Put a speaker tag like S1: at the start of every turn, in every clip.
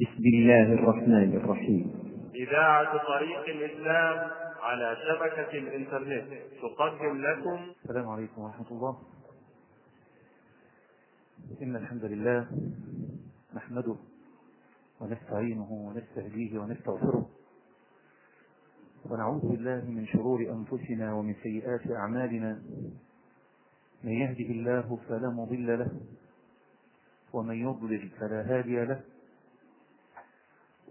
S1: بسم الله الرحمن الرحيم.
S2: إذاعة طريق الإسلام على شبكة الإنترنت تقدم لكم.
S3: السلام عليكم ورحمة الله. إن الحمد لله نحمده ونستعينه ونستهديه ونستغفره. ونعوذ بالله من شرور أنفسنا ومن سيئات أعمالنا. من يهده الله فلا مضل له ومن يضلل فلا هادي له.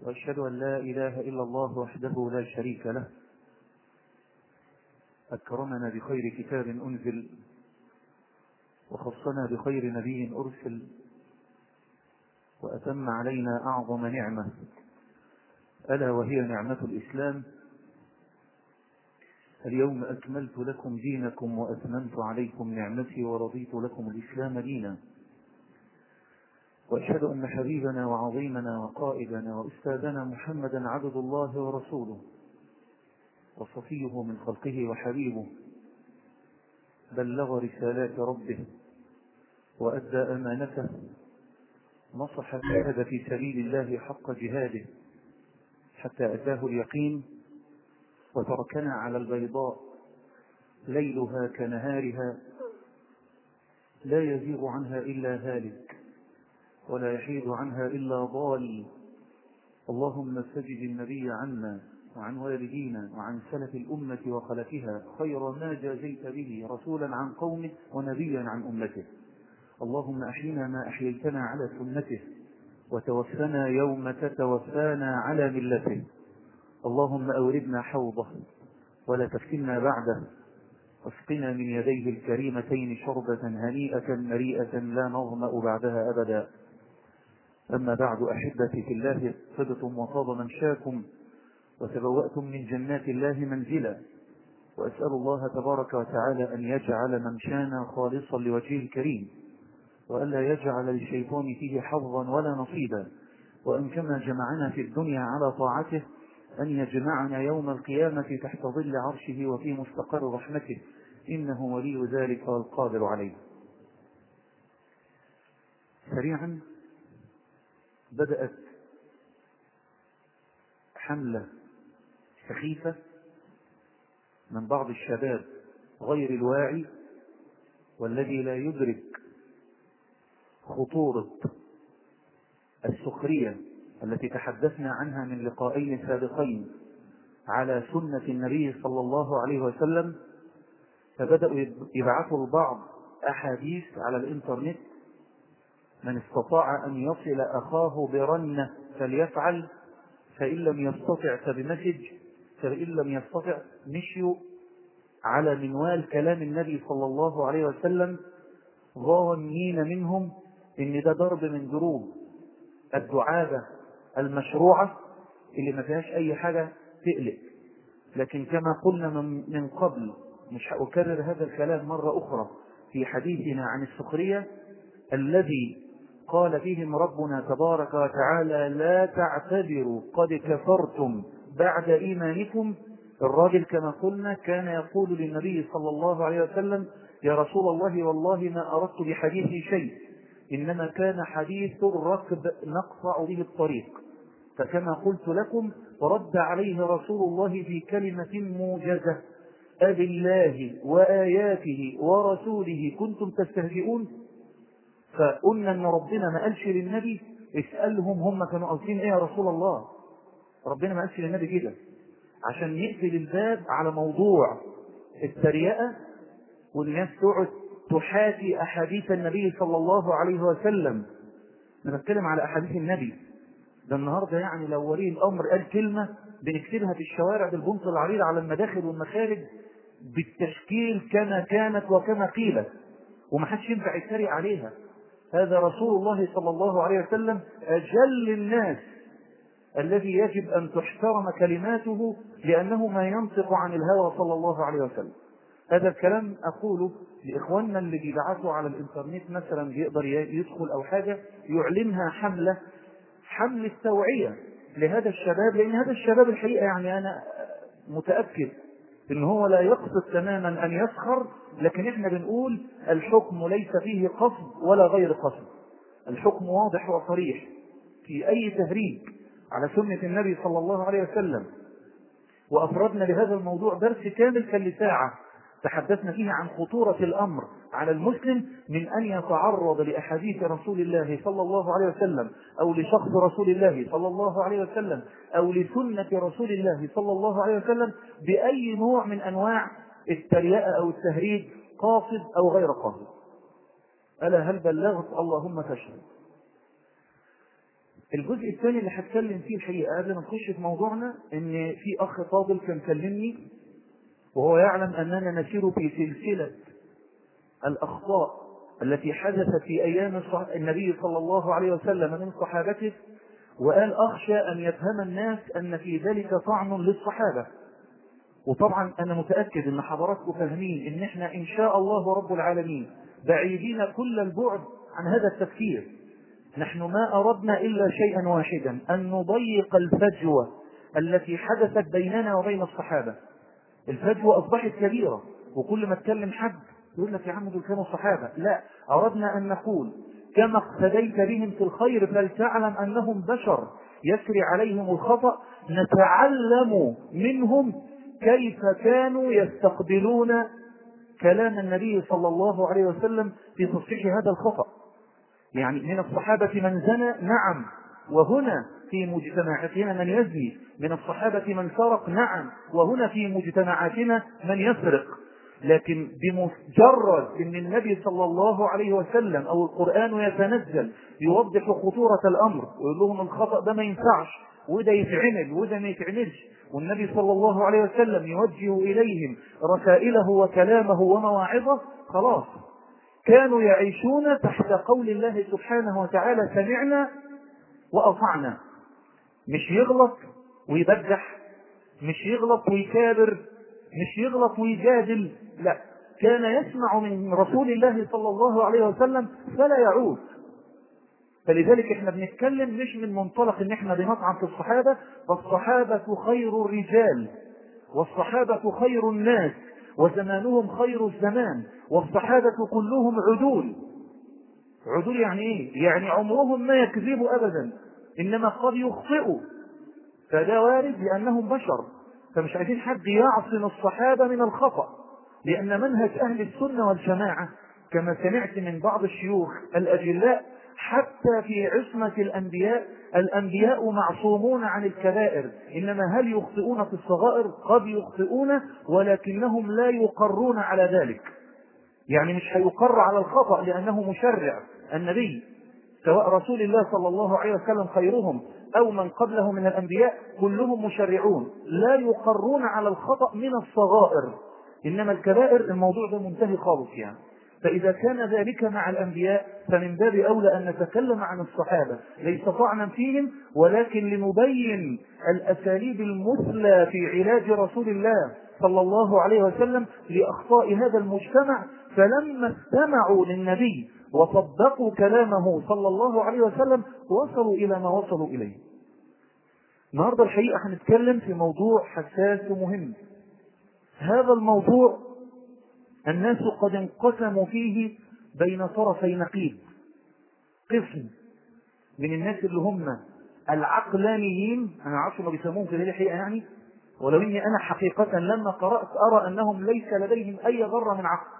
S3: وأشهد أن لا إله إلا الله وحده لا شريك له. أكرمنا بخير كتاب أنزل وخصنا بخير نبي أرسل وأتم علينا أعظم نعمة. ألا وهي نعمة الإسلام. اليوم أكملت لكم دينكم وأتممت عليكم نعمتي ورضيت لكم الإسلام دينا. وأشهد أن حبيبنا وعظيمنا وقائدنا وأستاذنا محمدا عبد الله ورسوله وصفيه من خلقه وحبيبه بلغ رسالات ربه وأدى أمانته نصح الجهد في سبيل الله حق جهاده حتى أتاه اليقين وتركنا على البيضاء ليلها كنهارها لا يزيغ عنها إلا هالك. ولا يحيد عنها إلا ضال. اللهم سجد النبي عنا وعن والدينا وعن سلف الأمة وخلفها خير ما جازيت به رسولا عن قومه ونبيا عن أمته. اللهم أحينا ما أحييتنا على سنته وتوفنا يوم تتوفانا على ملته. اللهم أوردنا حوضه ولا تفتنا بعده. واسقنا من يديه الكريمتين شربة هنيئة مريئة لا نظمأ بعدها أبدا. أما بعد أحبتي في الله صدتم وطاب منشاكم وتبوأتم من جنات الله منزلا. وأسأل الله تبارك وتعالى أن يجعل ممشانا خالصا لوجهه الكريم وألا يجعل للشيطان فيه حظا ولا نصيبا وأن كما جمعنا في الدنيا على طاعته أن يجمعنا يوم القيامة تحت ظل عرشه وفي مستقر رحمته إنه ولي ذلك والقادر عليه. سريعا بدأت حملة سخيفة من بعض الشباب غير الواعي والذي لا يدرك خطورة السخرية التي تحدثنا عنها من لقائين سابقين على سنة النبي صلى الله عليه وسلم فبدأوا يبعثوا البعض أحاديث على الإنترنت من استطاع أن يصل أخاه برنة فليفعل فإن لم يستطع فبمسج فإن لم يستطع مشيوا على منوال كلام النبي صلى الله عليه وسلم ظانين منهم إن ده ضرب من ضروب الدعابة المشروعة اللي ما فيهاش أي حاجة تقلق. لكن كما قلنا من قبل مش هأكرر هذا الكلام مرة أخرى في حديثنا عن السخرية الذي قال فيهم ربنا تبارك وتعالى لا تعتذروا قد كفرتم بعد إيمانكم. الراجل كما قلنا كان يقول للنبي صلى الله عليه وسلم يا رسول الله والله ما أردت بحديثي شيء إنما كان حديث الركب نقطع به الطريق. فكما قلت لكم رد عليه رسول الله في كلمة موجزة أب الله وآياته ورسوله كنتم تستهزئون؟ فقلنا إن ربنا ما قالش للنبي اسألهم هم كانوا قاصدين إيه يا رسول الله؟ ربنا ما قالش للنبي كده. عشان يقفل الباب على موضوع التريقة والناس تقعد تحاكي أحاديث النبي صلى الله عليه وسلم. أنا بتكلم على أحاديث النبي. ده النهاردة يعني لو ولي الأمر قال كلمة بنكتبها في الشوارع بالبنط العريض على المداخل والمخارج بالتشكيل كما كانت وكما قيلت. ومحدش ينفع يتريق عليها. هذا رسول الله صلى الله عليه وسلم أجل الناس الذي يجب أن تحترم كلماته لأنه ما ينطق عن الهوى صلى الله عليه وسلم. هذا الكلام أقوله لإخواننا اللي بيبعثوا على الإنترنت مثلا بيقدر يدخل أو حاجة يعلنها حملة حمل التوعية لهذا الشباب لأن هذا الشباب الحقيقة يعني أنا متأكد إن هو لا يقصد تماما أن يسخر لكن إحنا بنقول الحكم ليس فيه قصد ولا غير قصد. الحكم واضح وصريح في أي تهريج على سنة النبي صلى الله عليه وسلم. وأفردنا لهذا الموضوع درس كامل كان لساعة تحدثنا فيه عن خطورة الأمر على المسلم من أن يتعرض لأحاديث رسول الله صلى الله عليه وسلم أو لشخص رسول الله صلى الله عليه وسلم أو لسنة رسول الله صلى الله عليه وسلم بأي نوع من أنواع الترياء أو التهريج قاصد أو غير قاصد. ألا هل بلغت؟ اللهم فاشهد الجزء الثاني اللي هتكلم فيه الحقيقة قبل ما نخش في موضوعنا إن في أخ فاضل كان كلمني وهو يعلم أننا نسير في سلسلة الأخطاء التي حدثت في أيام النبي صلى الله عليه وسلم من صحابته وقال أخشى أن يفهم الناس أن في ذلك طعن للصحابة. وطبعا أنا متأكد أن حضراتكم فاهمين أن إحنا إن شاء الله رب العالمين بعيدين كل البعد عن هذا التفكير نحن ما أردنا إلا شيئا واحدا أن نضيق الفجوة التي حدثت بيننا وبين الصحابة. الفجوة أصبحت كبيرة وكل ما اتكلم حد يقول لك يا عم دول كانوا صحابة. لا أردنا أن نقول كما اقتديت بهم في الخير فلتعلم أنهم بشر. يسري عليهم الخطأ نتعلم منهم كيف كانوا يستقبلون كلام النبي صلى الله عليه وسلم في تصحيح هذا الخطأ. يعني من الصحابة من زنى نعم وهنا في مجتمعاتنا من يزني من الصحابة من سرق نعم وهنا في مجتمعاتنا من يسرق لكن بمجرد إن النبي صلى الله عليه وسلم أو القرآن يتنزل يوضح خطورة الأمر ويقول لهم الخطأ ده ما ينفعش وده يتعمل وده ما يتعملش. والنبي صلى الله عليه وسلم يوجه إليهم رسائله وكلامه ومواعظه خلاص. كانوا يعيشون تحت قول الله سبحانه وتعالى سمعنا وأطعنا. مش يغلط ويبجح مش يغلط ويكابر مش يغلط ويجادل لا. كان يسمع من رسول الله صلى الله عليه وسلم فلا يعود. فلذلك إحنا بنتكلم مش من منطلق إن إحنا بنطعن في الصحابة فالصحابة خير الرجال والصحابة خير الناس وزمانهم خير الزمان والصحابة كلهم عدول. عدول يعني إيه؟ يعني عمرهم ما يكذبوا ابدا إنما قد يخطئوا. فده وارد لأنهم بشر. فمش عايزين حد يعصم الصحابة من الخطأ لأن منهج أهل السنة والجماعة كما سمعت من بعض الشيوخ الأجلاء حتى في عصمة الأنبياء الأنبياء معصومون عن الكبائر. إنما هل يخطئون في الصغائر؟ قد يخطئون ولكنهم لا يقرون على ذلك. يعني مش هيقر على الخطأ لأنه مشرع. النبي سواء رسول الله صلى الله عليه وسلم خيرهم أو من قبله من الأنبياء كلهم مشرعون لا يقرون على الخطأ من الصغائر. إنما الكبائر الموضوع ده منتهي خالص يعني. فإذا كان ذلك مع الأنبياء فمن باب أولى أن نتكلم عن الصحابة. ليس طعنا فيهم ولكن لنبين الأساليب المثلى في علاج رسول الله صلى الله عليه وسلم لأخطاء هذا المجتمع. فلما استمعوا للنبي وصدقوا كلامه صلى الله عليه وسلم وصلوا إلى ما وصلوا إليه. النهارده الحقيقة هنتكلم في موضوع حساس ومهم. هذا الموضوع الناس قد انقسموا فيه بين طرفي نقيض قسم من الناس اللي هم العقلانيين أنا عارف ما بيسموهم كده الحقيقة يعني ولو إني أنا حقيقة لما قرأت أرى أنهم ليس لديهم أي ذرة من عقل.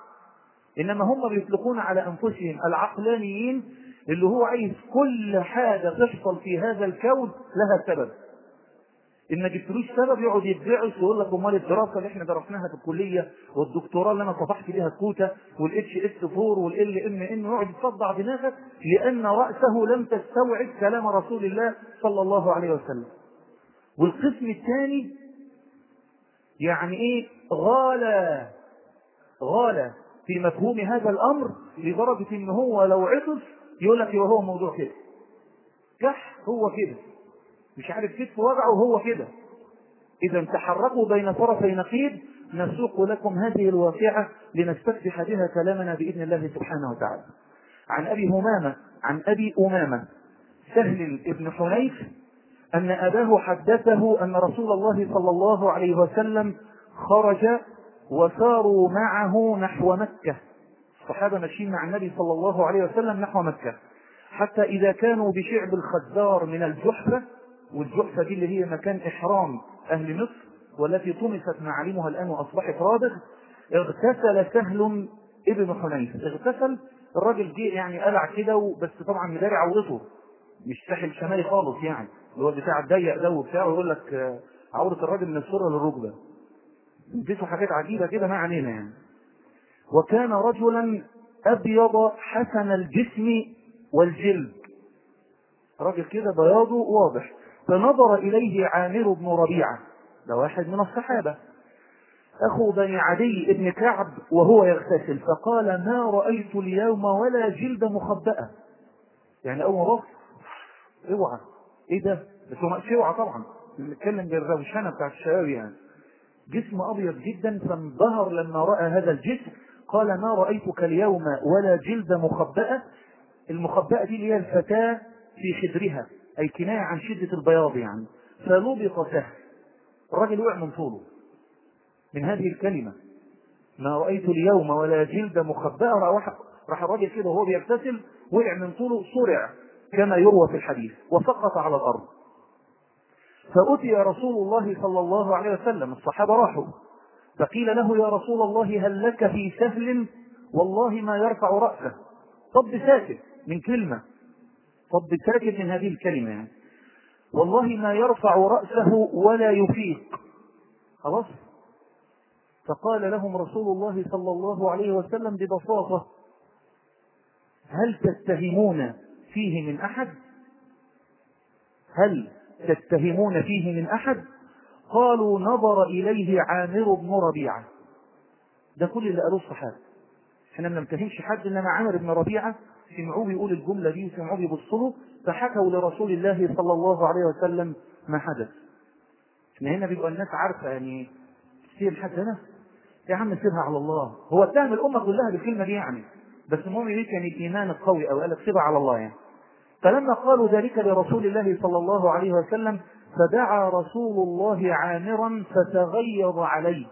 S3: إنما هم بيطلقون على أنفسهم العقلانيين اللي هو عايز كل حاجة تحصل في هذا الكون لها سبب. إن ما جبتلوش سبب يقعد يدعس ويقول لك أمال الدراسة اللي إحنا درسناها في الكلية والدكتوراه اللي أنا صفحت بيها الكوتا وال HS 4 وال LMN يقعد يصدع دماغك لأن رأسه لم تستوعب كلام رسول الله صلى الله عليه وسلم. والقسم الثاني يعني إيه؟ غالى غالى في مفهوم هذا الأمر لدرجة إن هو لو عطس يقول لك يبقى هو موضوع كده. كح هو كده. مش عارف كتف وجعه وهو كده اذا تحركوا بين طرفي نقيض نسوق لكم هذه الواقعة لنستفتح بها كلامنا بإذن الله سبحانه وتعالى عن أبي همامة عن أبي أمامة سهل بن حنيف أن أباه حدثه أن رسول الله صلى الله عليه وسلم خرج وساروا معه نحو مكة. الصحابة ماشيين مع النبي صلى الله عليه وسلم نحو مكة. حتى إذا كانوا بشعب الخزار من الجحفة والجحفة دي اللي هي مكان إحرام أهل مصر والتي طمست معالمها الآن وأصبحت رابغ اغتسل سهل ابن حنيف. اغتسل الراجل جه يعني قلع كده بس طبعا مداري عورته. مش ساحل شمالي خالص يعني. اللي هو بتاع الضيق ده وبتاع ويقول لك آه، عورة الراجل من السرة للركبة. بيسوا حاجات عجيبة كده ما علينا يعني. وكان رجلا أبيض حسن الجسم والجلد. راجل كده بياضه واضح فنظر إليه عامر بن ربيعة. ده واحد من الصحابة. أخو بني عدي بن كعب وهو يغتسل. فقال ما رأيت اليوم ولا جلد مخبأة. يعني أول بص اوعى. إيه ده؟ بس هو اوعى طبعا. بنتكلم بالروشنة بتاعت الشباب يعني. جسم أبيض جدا فانبهر لما رأى هذا الجسم. قال ما رأيتك اليوم ولا جلد مخبأة؟ المخبأة دي هي الفتاة في خدرها أي كناية عن شدة البياض يعني. فلبط سهل الراجل وقع من طوله. من هذه الكلمة. ما رأيت اليوم ولا جلد مخبأة. راح الراجل كده وهو بيغتسل وقع من طوله صرع كما يروى في الحديث وسقط على الأرض. فأتي رسول الله صلى الله عليه وسلم. الصحابة راحوا. فقيل له يا رسول الله هل لك في سهل؟ والله ما يرفع رأسه. طب ساكت من كلمة. طب ساكت من هذه الكلمة. يعني والله ما يرفع رأسه ولا يفيق. خلاص؟ فقال لهم رسول الله صلى الله عليه وسلم ببساطة هل تتهمون فيه من أحد؟ هل تتهمون فيه من أحد؟ قالوا نظر إليه عامر بن ربيعة. ده كل اللي قالوه الصحابة. إحنا ما نمتهمش حد إنما عامر بن ربيعة. سمعوه بيقول الجملة دي وسمعوه بيبصوا فحكوا لرسول الله صلى الله عليه وسلم ما حدث. إحنا هنا بيبقى الناس عارفة يعني تسيب حد هنا يا عم سيبها على الله. هو اتهم الأمة كلها بالكلمة دي يعني. بس المهم ليه كان الإيمان القوي أو قال لك سيبها على الله يعني. فلما قالوا ذلك لرسول الله صلى الله عليه وسلم فدعا رسول الله عامرا فتغيظ عليه.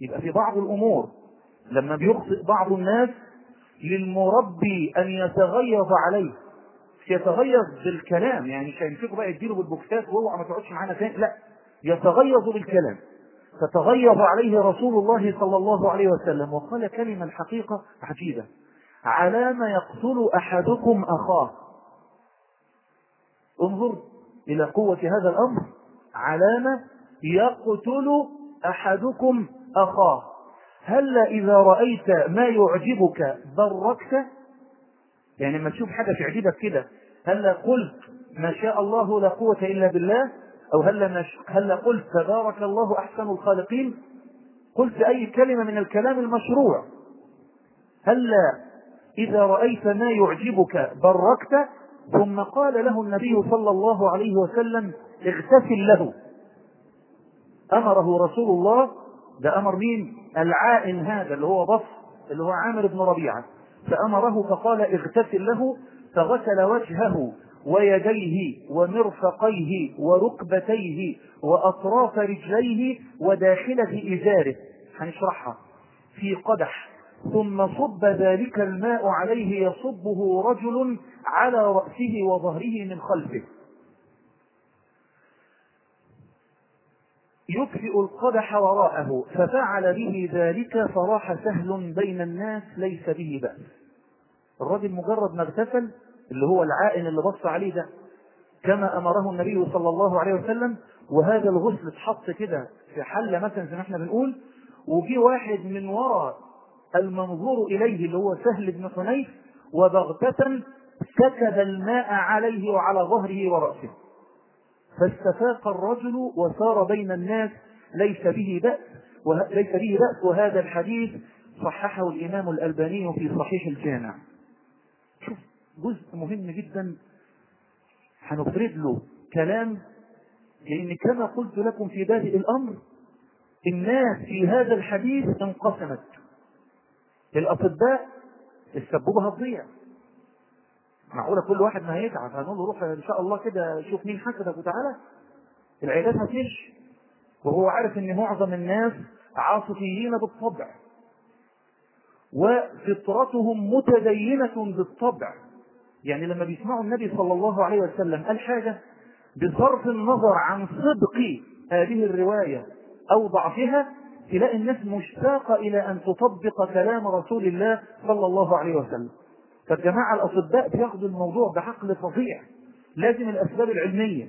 S3: يبقى في بعض الأمور لما بيخطئ بعض الناس للمربي أن يتغيظ عليه. يتغيظ بالكلام يعني مش بقى يديله بالبوكسات واوعى ما تقعدش معانا تاني لا. يتغيظ بالكلام. فتغيظ عليه رسول الله صلى الله عليه وسلم وقال كلمة الحقيقة عجيبة. على ما يقتل أحدكم أخاه. انظر إلى قوة هذا الأمر. علامة يقتل أحدكم أخاه. هل إذا رأيت ما يعجبك بركت؟ يعني لما تشوف حاجة تعجبك كده. هل قلت ما شاء الله لا قوة إلا بالله؟ أو هل هل قلت تبارك الله أحسن الخالقين؟ قلت أي كلمة من الكلام المشروع. هل إذا رأيت ما يعجبك بركت. ثم قال له النبي صلى الله عليه وسلم اغتسل له. أمره رسول الله. ده أمر مين؟ العائن هذا اللي هو بص اللي هو عامر بن ربيعة. فأمره فقال اغتسل له. فغسل وجهه ويديه ومرفقيه وركبتيه وأطراف رجليه وداخلة إزاره. هنشرحها. في قدح. ثم صب ذلك الماء عليه يصبه رجل على رأسه وظهره من خلفه. يطفئ القدح وراءه ففعل به ذلك فراح سهل بين الناس ليس به بأس. الرجل مجرد ما اغتسل اللي هو العائن اللي بص عليه ده كما أمره النبي صلى الله عليه وسلم وهذا الغسل اتحط كده في حلة مثلا زي ما إحنا بنقول وجي واحد من وراء المنظور إليه اللي هو سهل بن حنيف وبغتة سكب الماء عليه وعلى ظهره ورأسه. فاستفاق الرجل وسار بين الناس ليس به بأس ليس به بأس وهذا الحديث صححه الإمام الألباني في صحيح الجامع. شوف جزء مهم جدا هنفرد له كلام لأن كما قلت لكم في بادئ الأمر الناس في هذا الحديث انقسمت. الأطباء السبوبة هتضيع. معقولة كل واحد ما هيتعب. هنقول له روح إن شاء الله كده شوف مين حسدك وتعالى. العيادات هتمشي. وهو عارف إن معظم الناس عاطفيين بالطبع. وفطرتهم متدينة بالطبع. يعني لما بيسمعوا النبي صلى الله عليه وسلم قال حاجة بصرف النظر عن صدق هذه الرواية أو ضعفها تلاقي الناس مشتاقة إلى أن تطبق كلام رسول الله صلى الله عليه وسلم. فالجماعة الأطباء بياخدوا الموضوع بعقل فظيع. لازم الأسباب العلمية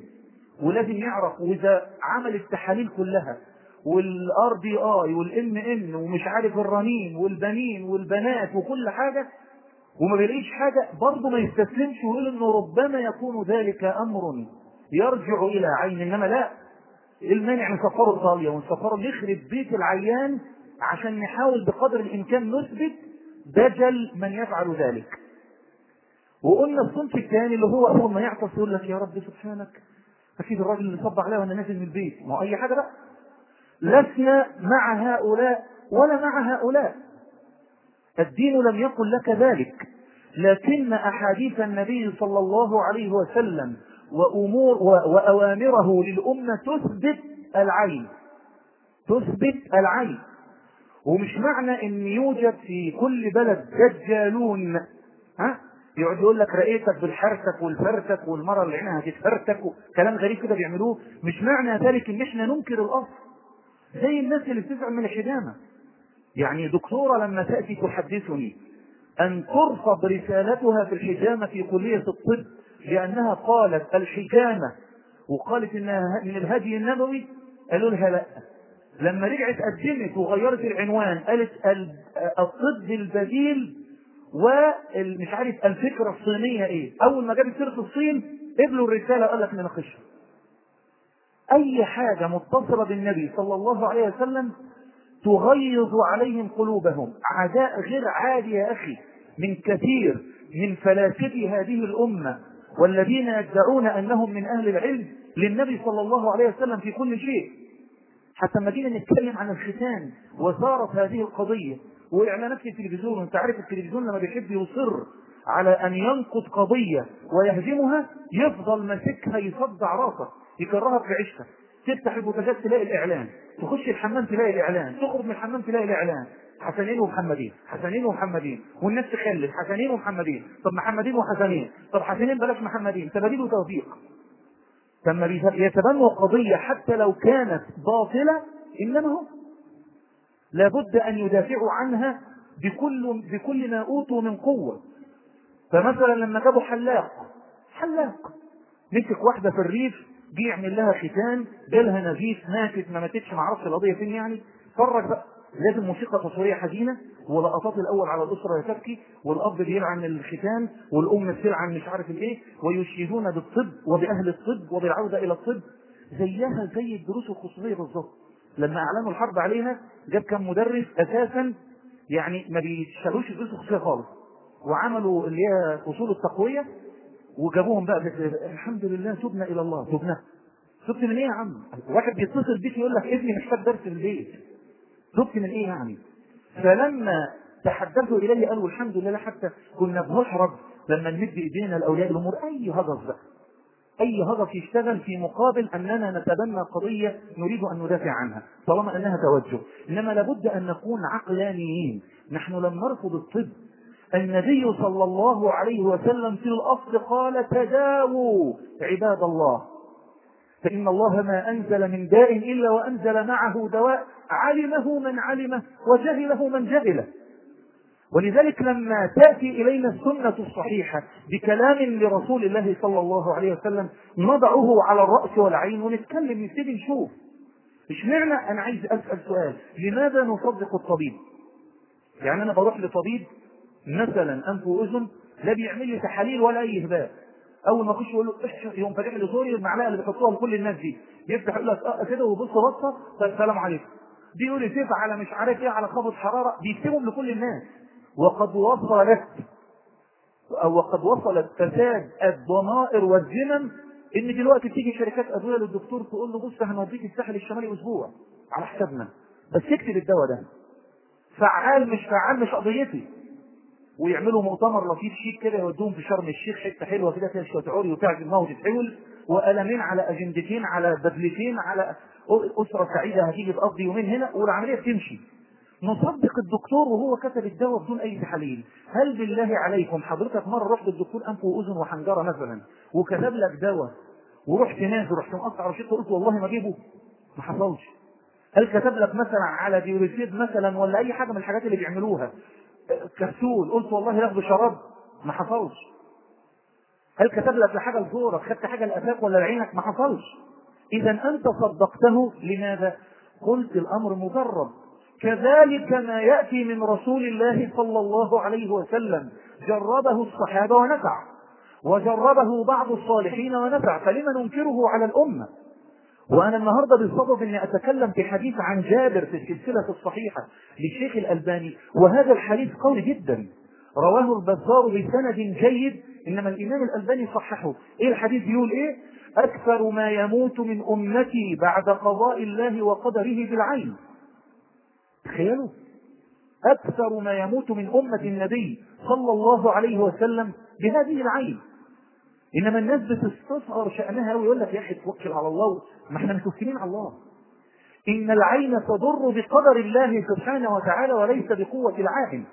S3: ولازم يعرف وإذا عمل التحاليل كلها والآر بي آي والإم إن ومش عارف الرنين والبنين والبنات وكل حاجة وما بيلاقيش حاجة برضه ما يستسلمش ويقول إنه ربما يكون ذلك أمر يرجع إلى عين إنما لا. المانع نسفره ايطاليا ونسفره نخرب بيت العيان عشان نحاول بقدر الإمكان نثبت دجل من يفعل ذلك. وقلنا الصنف الثاني اللي هو أول ما يعطس يقول لك يا رب سبحانك أكيد الراجل اللي صب عليا وأنا نازل من البيت. ما أي حاجة بقى؟ لسنا مع هؤلاء ولا مع هؤلاء. الدين لم يقل لك ذلك لكن أحاديث النبي صلى الله عليه وسلم وأمور وأوامره للأمة تثبت العين. تثبت العين. ومش معنى إن يوجد في كل بلد دجالون ها؟ يقعد يقول لك رأيتك بالحرتك والفرتك والمرة اللي عينها هتتفرتك كلام غريب كده بيعملوه. مش معنى ذلك إن إحنا ننكر الأصل. زي الناس اللي بتزعل من الحجامة يعني دكتورة لما تأتي تحدثني أن ترفض رسالتها في الحجامة في كلية الطب لأنها قالت الحجامة وقالت إنها من الهدي النبوي قالوا لها لا. لما رجعت قدمت وغيرت العنوان قالت الطب البديل ومش عارف الفكرة الصينية إيه. أول ما جابت سيرة الصين قبلوا الرسالة قال لك نناقشها أي حاجة متصلة بالنبي صلى الله عليه وسلم تغيظ عليهم قلوبهم. عداء غير عادي يا أخي. من كثير من فلاسفة هذه الأمة. والذين يدعون أنهم من أهل العلم للنبي صلى الله عليه وسلم في كل شيء. حتى لما جينا نتكلم عن الختان وصارت هذه القضية وإعلانات في التلفزيون وانت عارف التلفزيون لما بيحب يصر على أن ينقض قضية ويهزمها يفضل ماسكها يصدع راسك يكرهها في عيشتك تفتح البوتاجات تلاقي الإعلان تخش الحمام تلاقي الإعلان تخرج من الحمام تلاقي الإعلان. حسنين ومحمدين حسنين ومحمدين والناس تخلف حسنين ومحمدين طب محمدين وحسنين طب حسنين بلاش محمدين تباديل وتوفيق لما يتبنوا قضية حتى لو كانت باطلة إنما هو لابد أن يدافعوا عنها بكل بكل ما أوتوا من قوة. فمثلا لما جابوا حلاق حلاق. مسك واحدة في الريف جه يعمل لها ختان جالها نزيف ماتت ما ماتتش ما أعرفش القضية فين يعني؟ فرج بقى. لازم موسيقى تصويرية حزينة ولقطات الأول على الأسرة تبكي والأب بيلعن الختان والأم بتلعن مش عارف الإيه ويشيدون بالطب وبأهل الطب وبالعودة إلى الطب زيها زي الدروس الخصوصية بالظبط. لما أعلنوا الحرب عليها جاب كم مدرس أساسا يعني ما بيشتغلوش الدروس الخصوصية خالص وعملوا اللي هي فصول التقوية وجابوهم بقى الحمد لله تبنا إلى الله تبنا. تبت من إيه يا عم؟ واحد بيتصل بيك يقول لك ابني محتاج درس في البيت. تبت من إيه يعني؟ فلما تحدثوا إليه قالوا الحمد لله حتى كنا بنحرج لما نمد إيدينا لأولياء الأمور. أي هجس بقى أي هجس يشتغل في مقابل أننا نتبنى قضية نريد أن ندافع عنها طالما أنها توجه. إنما لابد أن نكون عقلانيين. نحن لم نرفض الطب. النبي صلى الله عليه وسلم في الأصل قال تداووا عباد الله. فإن الله ما أنزل من داء إلا وأنزل معه دواء علمه من علمه وجهله من جهله. ولذلك لما تأتي إلينا السنة الصحيحة بكلام لرسول الله صلى الله عليه وسلم نضعه على الرأس والعين ونتكلم نبتدي نشوف. اشمعنى أنا عايز أسأل سؤال؟ لماذا نصدق الطبيب؟ يعني أنا بروح لطبيب مثلا أنف وأذن لا بيعمل لي تحاليل ولا أي هباء أول ما اخش يقول له يقوم فاتح لي سوري المعلقه اللي بيحطوها لكل الناس دي. يفتح يقول لك آه كده ويبص بصة السلام عليكم. دي يقول لي على مش عارف إيه على خفض حرارة بيكتبهم لكل الناس. وقد وصلت أو وقد وصلت فساد الضمائر والذمم إن دلوقتي بتيجي شركات أدوية للدكتور تقول له بص هنوديك الساحل الشمالي أسبوع على حسابنا. بس اكتب الدواء ده. فعال مش فعال مش قضيتي. ويعملوا مؤتمر لطيف شيك كده يودوهم في شرم الشيخ حتة حلوة كده فيها شوية وتعجب ما وتتحول وقلمين على أجندتين على بدلتين على أسرة سعيدة هتيجي تقضي يومين هنا والعملية بتمشي. نصدق الدكتور وهو كتب الدواء بدون أي تحاليل. هل بالله عليكم حضرتك مرة رحت الدكتور أنف وأذن وحنجرة مثلا وكتب لك دواء ورحت نازل رحت مقطع روشته قلت والله ما أجيبه؟ ما حصلش. هل كتب لك مثلا على ديوريسيد مثلا ولا أي حاجة من الحاجات اللي بيعملوها؟ كبسول قلت والله ياخدوا شراب. ما حصلش. هل كتب لك لحاجه لزورك؟ خدت حاجة لقفاك ولا لعينك؟ ما حصلش. اذا أنت صدقته. لماذا؟ قلت الأمر مجرب كذلك ما يأتي من رسول الله صلى الله عليه وسلم. جربه الصحابة ونفع. وجربه بعض الصالحين ونفع. فلم ننكره على الأمة. وأنا النهارده بالصدد إني أتكلم في حديث عن جابر في السلسلة الصحيحة للشيخ الألباني وهذا الحديث قوي جدا. رواه البزار بسند جيد إنما الإمام الألباني صححه. إيه الحديث؟ بيقول إيه؟ أكثر ما يموت من أمتي بعد قضاء الله وقدره بالعين. تخيلوا. أكثر ما يموت من أمة النبي صلى الله عليه وسلم بهذه العين. إنما الناس بتستصغر شأنها ويقول لك يا أخي توكل على الله ما إحنا متوكلين على الله. إن العين تضر بقدر الله سبحانه وتعالى وليس بقوة العائن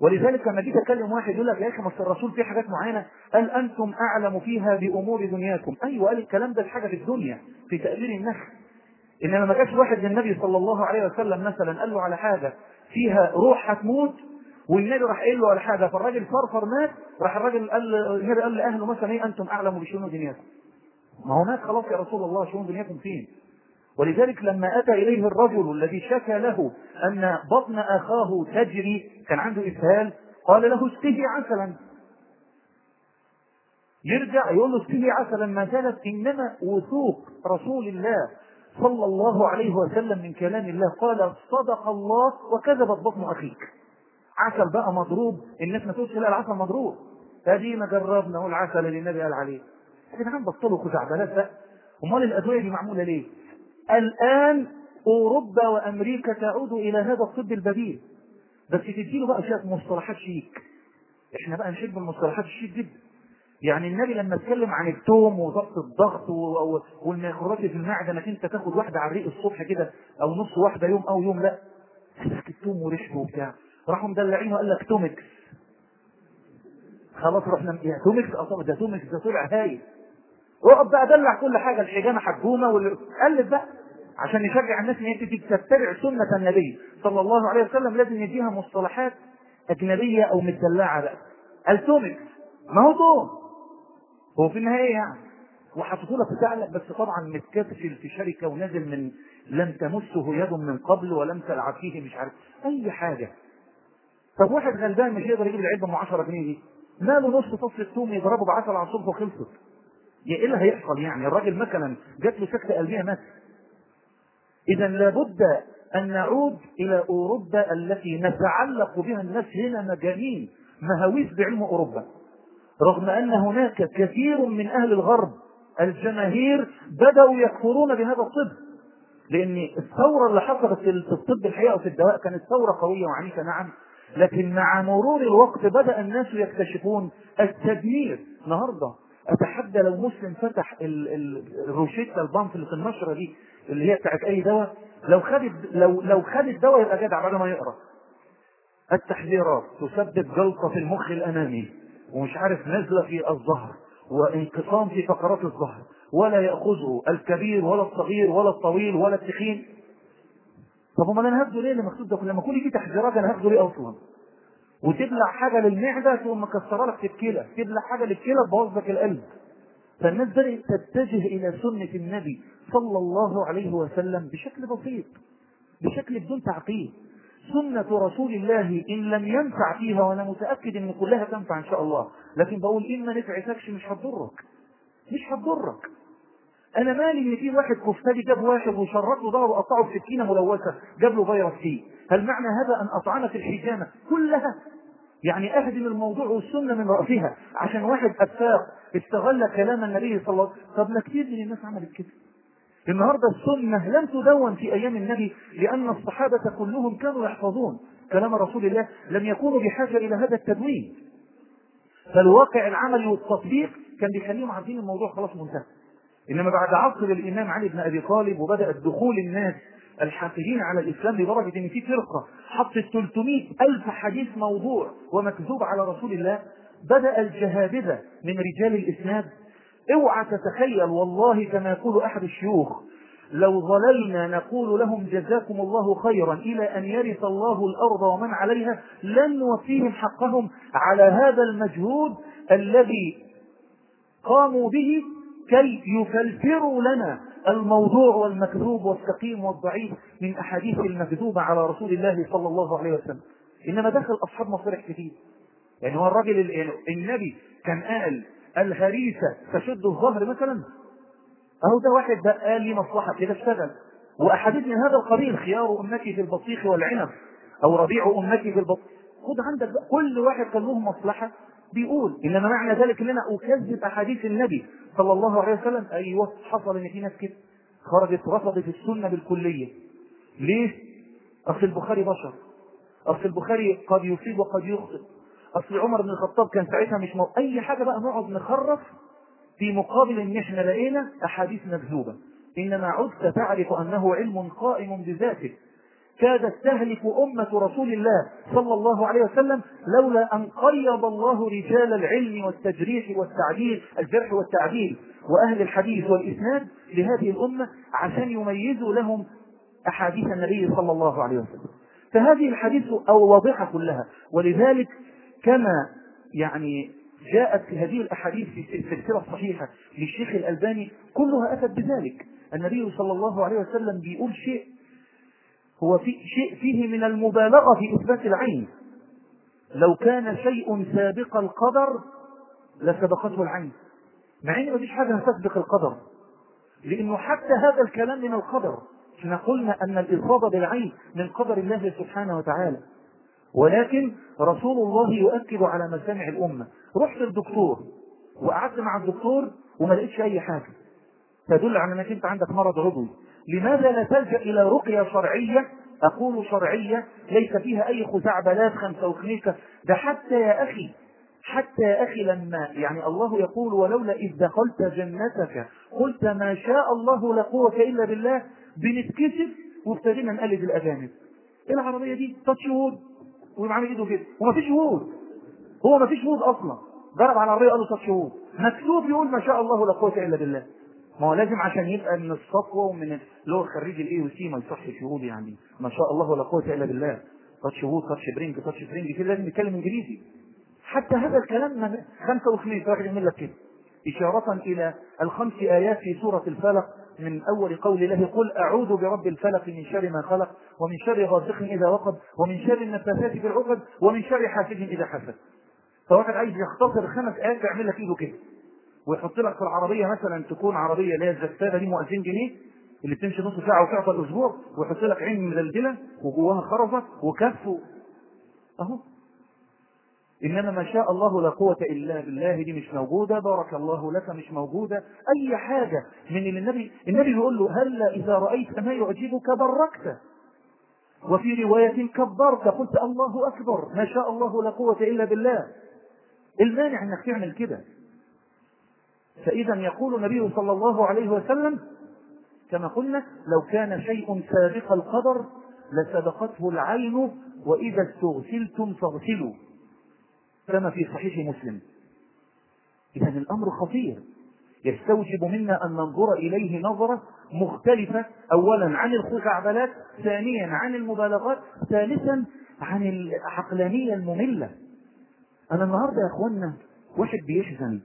S3: ولذلك لما جيت أكلم واحد يقول لك يا أخي مش الرسول في حاجات معينة؟ قال أنتم أعلم فيها بأمور دنياكم. أيوه قال الكلام ده حاجة في الدنيا في تقدير النخل إنما ما جاش واحد للنبي صلى الله عليه وسلم مثلا قال له على حاجة فيها روح هتموت والنبي راح قايل له على حاجة فالراجل فرفر مات راح الراجل قال النبي قال لأهله مثلا إيه؟ أنتم أعلم بشؤون دنياكم. ما هو مات خلاص يا رسول الله شؤون دنياكم فين؟ ولذلك لما أتى إليه الرجل الذي شكى له أن بطن أخاه تجري كان عنده إسهال قال له اسقه عسلا. يرجع يقول له اسقه عسلا ما زالت إنما وثوق رسول الله صلى الله عليه وسلم من كلام الله. قال صدق الله وكذبت بطن أخيك. عسل بقى مضروب الناس ما تقولش لا العسل مضروب. ادينا جربنا هو العسل اللي النبي قال عليه يا جدعان بطلوا خزعبلات بقى. أمال الأدوية دي معمولة ليه؟ الآن أوروبا وأمريكا تعود إلى هذا الطب البديل. بس تديله بقى شوية مصطلحات شيك. إحنا بقى نحب المصطلحات الشيك جدا. يعني النبي لما اتكلم عن التوم وضبط الضغط والميكروبات في المعدة إنك أنت تاخد واحدة على الريق الصبح كده أو نص واحدة يوم أو يوم لا. التوم وريحته وبتاع. راحوا مدلعين وقال لك Tomex خلاص رحنا يا Tomex آه ده Tomex ده طلع هايل. اقعد بقى دلع كل حاجة الحجامه حجومه وال... قلب بقى عشان نشجع الناس إن هي تتبع سنة النبي صلى الله عليه وسلم لازم نديها مصطلحات أجنبية أو مدلعه بقى. التومكس ما هو توم هو في النهاية يعني. وحطوا لك بس طبعا متكتفل في شركة ونازل من لم تمسه يد من قبل ولم تلعب فيه مش عارف أي حاجة. طب واحد غلبان مش يقدر يجيب العلبة ب 10 جنيه دي؟ ماله نص فصل الثوم يضربه بعسل على الصبح وخلصت؟ إيه اللي هيحصل يعني. الراجل مثلا جات له سكتة قلبية مات اذا لابد أن نعود إلى أوروبا التي نتعلق بها الناس هنا مجانين مهاويس بعلم أوروبا. رغم أن هناك كثير من أهل الغرب الجماهير بدأوا يكفرون بهذا الطب. لأن الثورة اللي حصلت في الطب الحقيقة وفي الدواء كانت ثورة قوية وعنيفة نعم. لكن مع مرور الوقت بدأ الناس يكتشفون التدمير. النهارده أتحدى لو مسلم فتح الروشيتا البامب اللي في النشرة دي اللي هي بتاعت أي دواء لو خد لو لو خد الدواء يبقى جدع بعد ما يقرأ. التحذيرات تسبب جلطة في المخ الامامي ومش عارف نزلة في الظهر وانقسام في فقرات الظهر ولا يأخذه الكبير ولا الصغير ولا الطويل ولا التخين. طب أمال أنا هاخده ليه؟ المقصود ده لما كل دي تحذيرات أنا هاخده ليه أصلا؟ وتبلع حاجة للمعدة تقوم مكسرة لك في الكلى تبلع حاجة للكلى تبوظ لك القلب. فالناس بدات تتجه إلى سنة النبي صلى الله عليه وسلم بشكل بسيط بشكل بدون تعقيد. سنة رسول الله إن لم ينفع فيها وأنا متأكد إن كلها تنفع إن شاء الله لكن بقول إن ما نفعتكش مش هتضرك مش هتضرك. أنا مالي إن في واحد كفتاجي جاب واحد وشرط له ظهره وقطعه بسكينة ملوثة جاب له فيروس فيه هل معنى هذا أن أطعنت الحجامة؟ كلها. يعني أهدم الموضوع والسنة من رأسها. عشان واحد أفاق استغل كلام النبي صلى الله عليه وسلم. طب ما كتير من الناس عملت كده. النهاردة السنة لم تدون في أيام النبي لأن الصحابة كلهم كانوا يحفظون كلام رسول الله. لم يكونوا بحاجة إلى هذا التدوين. فالواقع العملي والتطبيق كان بيخليهم عارفين الموضوع خلاص منتهى. إنما بعد عصر الإمام علي بن أبي طالب وبدأت دخول الناس الحاقدين على الإسلام لدرجة إن في فرقة حطت 300 ألف حديث موضوع ومكذوب على رسول الله بدأ الجهابذة من رجال الإسناد. اوعى تتخيل والله كما يقول أحد الشيوخ لو ظللنا نقول لهم جزاكم الله خيرا إلى أن يرث الله الأرض ومن عليها لن نوفيهم حقهم على هذا المجهود الذي قاموا به كي يفلتروا لنا الموضوع والمكذوب والسقيم والضعيف من أحاديث المكذوبة على رسول الله صلى الله عليه وسلم. إنما دخل أصحاب مصالح كتير. يعني هو الراجل يعني النبي كان قال الهريسة تشد الظهر مثلا؟ أهو ده واحد ده قال لي مصلحة كده اشتغل. وأحاديث من هذا القبيل خيار أمتي في البطيخ والعنب أو ربيع أمتي في البطيخ خد عندك بقى كل واحد كان له مصلحة. بيقول إنما معنى ذلك إن أنا أكذب أحاديث النبي صلى الله عليه وسلم. أيوه حصل إن في ناس كده خرجت رفضت السنة بالكلية. ليه؟ أصل البخاري بشر. أصل البخاري قد يصيب وقد يخطئ. أصل عمر بن الخطاب كان ساعتها مش مو... أي حاجة بقى نقعد نخرف في مقابل إن إحنا لقينا أحاديث مكذوبة. إنما عدت تعرف أنه علم قائم بذاته. كادت تهلك أمة رسول الله صلى الله عليه وسلم لولا أن قيض الله رجال العلم والتجريح والتعديل الجرح والتعديل. وأهل الحديث والإسناد لهذه الأمة عشان يميزوا لهم أحاديث النبي صلى الله عليه وسلم. فهذه الحديث أو واضحة كلها. ولذلك كما يعني جاءت في هذه الأحاديث في السلسلة الصحيحة للشيخ الألباني كلها أتت بذلك. النبي صلى الله عليه وسلم بيقول شيء هو في شيء فيه من المبالغة في إثبات العين. لو كان شيء سابق القدر لسبقته العين. مع إن مفيش حاجة هتسبق القدر. لأنه حتى هذا الكلام من القدر. إحنا قلنا أن الإصابة بالعين من قدر الله سبحانه وتعالى. ولكن رسول الله يؤكد على مسامع الأمة. رحت للدكتور وقعدت مع الدكتور وما لقيتش أي حاجة. تدل على أنك أنت عندك مرض عضوي. لماذا لا تلجأ إلى رقية شرعية؟ أقول شرعية ليس فيها أي خزعبلات خمسة وخميسة ده حتى يا أخي حتى يا أخي لما يعني الله يقول ولولا إذ دخلت جنتك قلت ما شاء الله لا قوة إلا بالله بنتكسف وابتدينا نقلد الأجانب. إيه العربية دي؟ touch wood ومعامل إيده كده. وما فيش wood هو ما فيش wood أصلا. ضرب على العربية قال له touch wood مكتوب يقول ما شاء الله لا قوة إلا بالله. ما هو لازم عشان يبقى من الصفوه ومن اللي هو خريج ال AUC ما يصحش يقول يعني. ما شاء الله لا قوة إلا بالله. تاتش وود تاتش برينج تاتش برينج كده لازم يتكلم إنجليزي. حتى هذا الكلام خمسة وخميس واحد يعمل لك كده. إشارة إلى الخمس آيات في سورة الفلق من أول قول الله قل أعوذ برب الفلق من شر ما خلق ومن شر غاسق إذا وقب ومن شر النفاثات في العقد ومن شر حاسد إذا حسد. فواحد عايز يختصر خمس آيات يعمل لك إيده كده. ويحط لك في العربية مثلا تكون عربية اللي هي الزكتابة دي مؤذن جنيه اللي بتمشي نص ساعة وتعطى الأسبوع ويحط لك عين مدلدلة وجواها خرزة وكف أهو. إنما ما شاء الله لا قوة إلا بالله دي مش موجودة بارك الله لك مش موجودة. أي حاجة من اللي النبي النبي بيقول له هل إذا رأيت ما يعجبك بركت. وفي رواية كبرت. قلت الله أكبر. ما شاء الله لا قوة إلا بالله. المانع أنك تعمل كده. فإذا يقول النبي صلى الله عليه وسلم كما قلنا لو كان شيء سابق القدر لسبقته العين وإذا استغسلتم فاغسلوا. كما في صحيح مسلم. إذا الأمر خطير. يستوجب منا أن ننظر إليه نظرة مختلفة. أولا عن الخزعبلات ثانيا عن المبالغات ثالثا عن العقلانية المملة. أنا النهاردة يا أخوانا واحد بيحزن.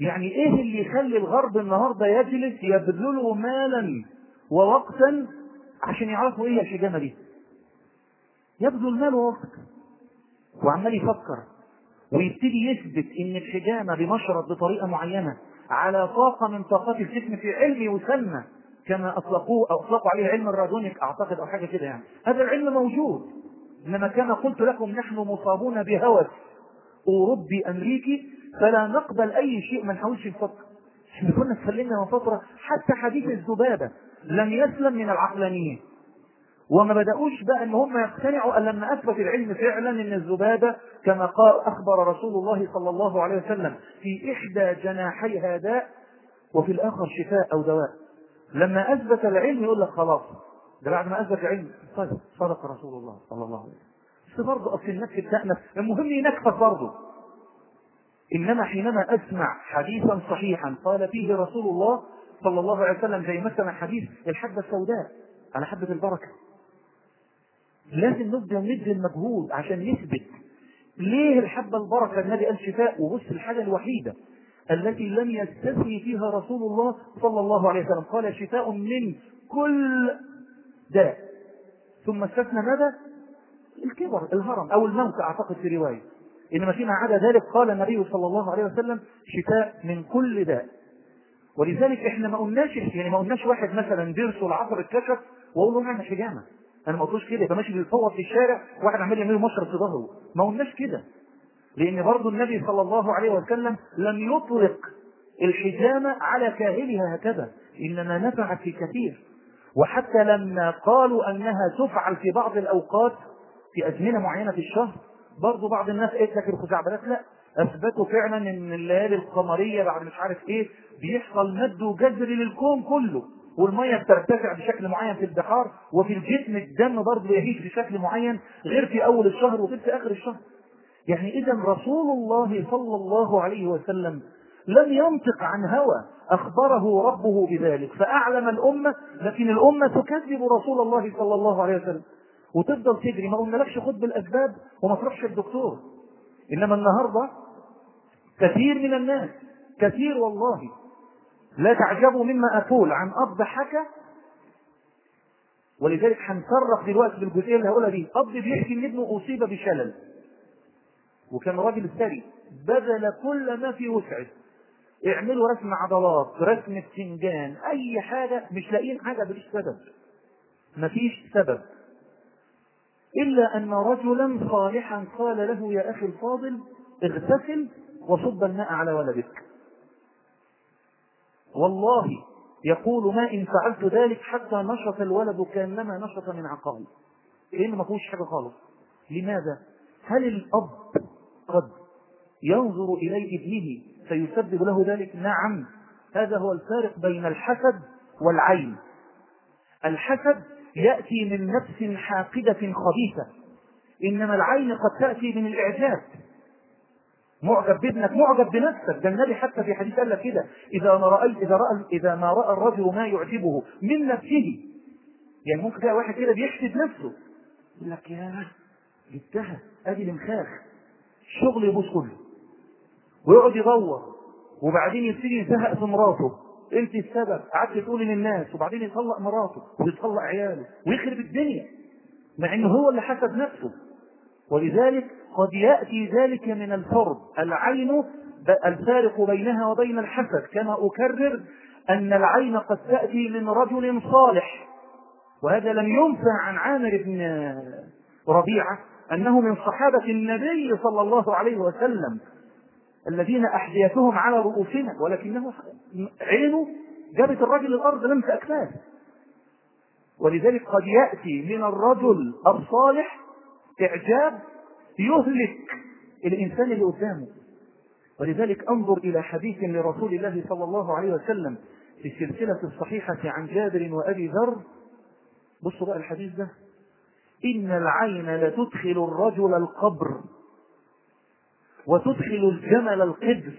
S3: يعني إيه اللي يخلي الغرب النهاردة يجلس يبذله مالا ووقتا عشان يعرفوا إيه الحجامة دي يبذل مال ووقت وعمال يفكر ويبتدي يثبت إن الحجامه بمشرط بطريقة معينة على طاقة من طاقات الجسم في علم يسمى كما أطلقوه أو أطلقوا عليه علم الرادونيك أعتقد أو حاجة كده يعني. هذا العلم موجود. إنما كما قلت لكم نحن مصابون بهوس. أوروبي أمريكي فلا نقبل أي شيء ما نحاولش نفكر إحنا كنا اتكلمنا من فترة حتى حديث الذبابه لم يسلم من العقلانيه وما بدأوش بقى إن هم يقتنعوا الا لما أثبت العلم فعلا إن الذبابه كما قال أخبر رسول الله صلى الله عليه وسلم في إحدى جناحي هداء وفي الآخر شفاء أو دواء. لما أثبت العلم يقول لك خلاص. ده بعد ما أثبت العلم. طيب صدق رسول الله صلى الله عليه وسلم. بس برضه أصل النكف بتاعنا المهم ينكفك برضه. إنما حينما أسمع حديثا صحيحا قال فيه رسول الله صلى الله عليه وسلم زي مثلا حديث الحبة السوداء على حبة البركة. لازم نبدأ ندي المجهود عشان نثبت ليه الحبة البركة النبي قال شفاء وبص الحاجة الوحيدة التي لم يستثني فيها رسول الله صلى الله عليه وسلم. قال شفاء من كل داء. ثم استثنى ماذا؟ الكبر الهرم أو الموت أعتقد في رواية. إنما فيما عدا ذلك قال النبي صلى الله عليه وسلم شفاء من كل داء. ولذلك إحنا ما قلناش يعني ما قلناش واحد مثلا درسه العصر اتكشف وأقول له اعمل حجامة. أنا ما قلتوش كده يبقى ماشي بيصور في الشارع واحد عمال يعمل له مشرب في ظهره. ما قلناش كده. لأن برضه النبي صلى الله عليه وسلم لم يطلق الحجامة على كاهلها هكذا إنما نفعت في كثير. وحتى لما قالوا أنها تفعل في بعض الأوقات في أزمنة معينة في الشهر برضه بعض الناس قالت لك الخزعبلات لا أثبتوا فعلا إن الليالي القمرية بعد مش عارف إيه بيحصل مد وجزر للكون كله والمية بترتفع بشكل معين في البحار وفي الجسم الدم برضه يهيج بشكل معين غير في أول الشهر وغير في آخر الشهر. يعني اذا رسول الله صلى الله عليه وسلم لم ينطق عن هوى أخبره ربه بذلك فأعلم الأمة لكن الأمة تكذب رسول الله صلى الله عليه وسلم. وتفضل تجري ما قلنالكش خد بالأسباب وما تروحش الدكتور إنما النهارده كثير من الناس كثير والله لا تعجبوا مما أقول عن أب حكى ولذلك هنصرف دلوقتي بالجزئية اللي هقولها دي. أب بيحكي إن ابنه أصيب بشلل. وكان راجل ثري بذل كل ما في وسعه. اعملوا رسم عضلات رسم بتنجان أي حاجة مش لاقيين حاجة مفيش سبب. مفيش سبب. إلا أن رجلا صالحا قال له يا أخي الفاضل اغتسل وصب الماء على ولدك. والله يقول ما إن فعلت ذلك حتى نشط الولد كأنما نشط من عقال لأنه ما فيهوش حاجة خالص. لماذا؟ هل الأب قد ينظر إلي ابنه فيسبب له ذلك؟ نعم. هذا هو الفارق بين الحسد والعين. الحسد يأتي من نفس حاقدة خبيثة. إنما العين قد تأتي من الإعجاب. معجب بابنك معجب بنفسك. ده النبي حتى في حديث قال لك كده. إذا ما رايت إذا رأى إذا ما رأى الرجل ما يعجبه من نفسه. يعني ممكن تلاقي واحد كده بيحسد نفسه. يقول لك يا جبتها أدي المخاخ. الشغل يبوظ كله. ويقعد يدور. وبعدين يبتدي يزهق في مراته. انت السبب. قعدت تقولي للناس وبعدين يطلق مراته ويطلق عياله ويخرب الدنيا. مع إنه هو اللي حسد نفسه. ولذلك قد يأتي ذلك من الفرد العين الفارق بينها وبين الحسد. كما أكرر أن العين قد تأتي من رجل صالح. وهذا لم ينفع عن عامر بن ربيعة أنه من صحابة النبي صلى الله عليه وسلم. الذين أحذيتهم على رؤوسنا ولكنه عينه جابت الرجل الأرض لمس اكفاف ولذلك قد يأتي من الرجل الصالح إعجاب يهلك الإنسان اللي قدامه. ولذلك انظر إلى حديث لرسول الله صلى الله عليه وسلم في السلسلة الصحيحة عن جابر وأبي ذر. بصوا بقى الحديث ده. إن العين لتدخل الرجل القبر. وتدخل الجمل القدر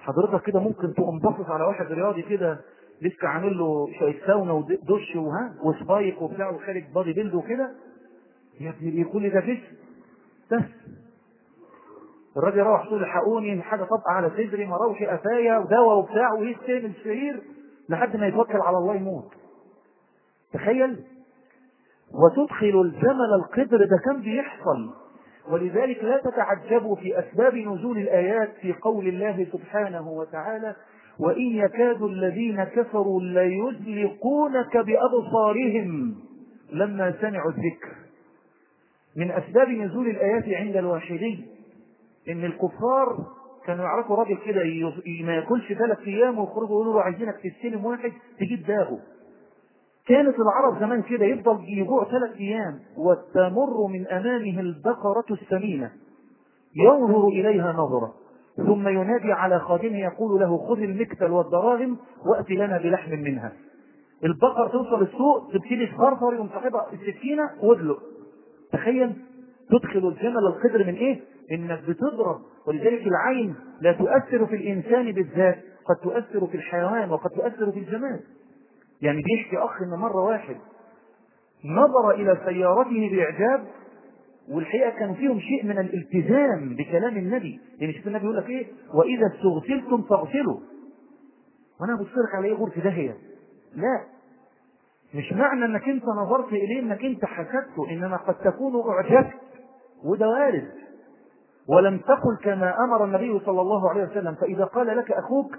S3: حضرتك كده ممكن تقوم باصص على واحد رياضي كده لسه عامل له شوية ساونا ودش وها وسبايك وبتاع وخارج بادي بيلد وكده. يا ابني كل ده جسم بس. الراجل روح يقول الحقوني حاجة طبقه على صدري مراوحي قفايا ودواء وبتاع ويستلم السرير لحد ما يتوكل على الله يموت. تخيل. وتدخل الجمل القدر ده كان بيحصل. ولذلك لا تتعجبوا في أسباب نزول الآيات في قول الله سبحانه وتعالى وإن يكاد الذين كفروا ليزلقونك بأبصارهم لما سمعوا الذكر. من أسباب نزول الآيات عند الواحدين إن الكفار كانوا يعرفوا راجل كده ما ياكلش ثلاث أيام ويخرجوا يقولوا له عايزينك تستلم واحد تجيب داغه. كانت العرب زمان كده يفضل يجوع ثلاث أيام وتمر من أمامه البقرة السمينة ينظر إليها نظرة ثم ينادي على خادمه يقول له خذ المكتل والدراهم وأت لنا بلحم منها. البقر توصل السوق تبتدي تفرفر يقوم صاحبها السكينة وادلق. تخيل تدخل الجمل القدر من إيه؟ إنك بتضرب ولذلك العين لا تؤثر في الإنسان بالذات قد تؤثر في الحيوان وقد تؤثر في الجمال يعني بيحكي أخ ان مرة واحد نظر إلى سيارته بإعجاب والحقيقة كان فيهم شيء من الالتزام بكلام النبي. يعني شوف النبي يقول لك إيه؟ وإذا استغسلتم فاغسلوا. وأنا ابص لك على إيه؟ غرفه داهيه لا. مش معنى إنك أنت نظرت إليه إنك أنت حسدته إنما قد تكون أعجبت. وده وارد. ولم تقل كما أمر النبي صلى الله عليه وسلم فإذا قال لك أخوك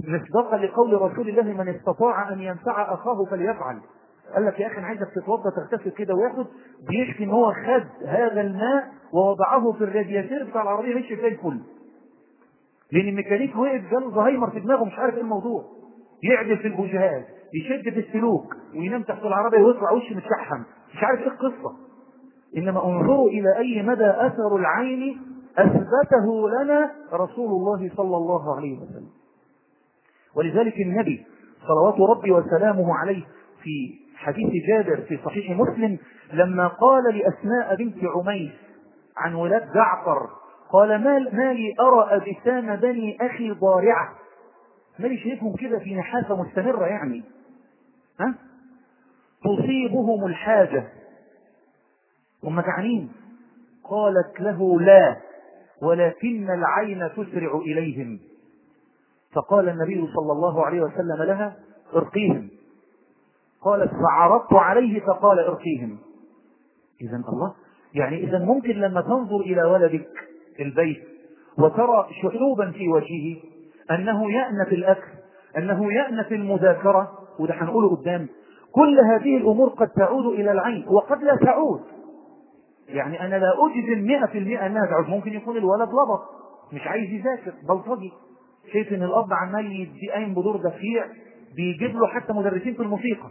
S3: مصداقا لقول رسول الله من استطاع أن ينفع أخاه فليفعل. قال لك يا أخي أنا عايزك تتوضأ تغتسل كده وياخد. بيشكي إن هو خد هذا الماء ووضعه في الرادياتير بتاع العربية مشي زي الفل. لأن الميكانيك وقف جاله زهايمر في دماغه مش عارف إيه الموضوع. يعدل في البوجهات يشد في السلوك وينام تحت العربية ويطلع وشه متشحم. مش عارف إيه القصة. إنما انظروا إلى أي مدى أثر العين أثبته لنا رسول الله صلى الله عليه وسلم. ولذلك النبي صلوات ربي وسلامه عليه في حديث جابر في صحيح مسلم لما قال لأسماء بنت عميس عن ولاد جعفر قال ما, ما لي أرى اجسام بني أخي ضارعة. مالي شايفهم كده في نحاسه مستمرة يعني. ها؟ تصيبهم الحاجة. هم جعانين. قالت له لا ولكن العين تسرع إليهم. فقال النبي صلى الله عليه وسلم لها ارقيهم. قالت فعرضت عليه فقال ارقيهم. اذا الله يعني اذا ممكن لما تنظر إلى ولدك البيت وترى شحوبا في وجهه أنه يأنف الأكل أنه يأنف المذاكرة وده هنقوله قدام كل هذه الأمور قد تعود إلى العين وقد لا تعود. يعني أنا لا في المئة أنها تعود ممكن يكون الولد لبط مش عايز يذاكر بلطجي. شايف إن الأب عمال يدي قايم بدور دفيع بيجيب له حتى مدرسين في الموسيقى.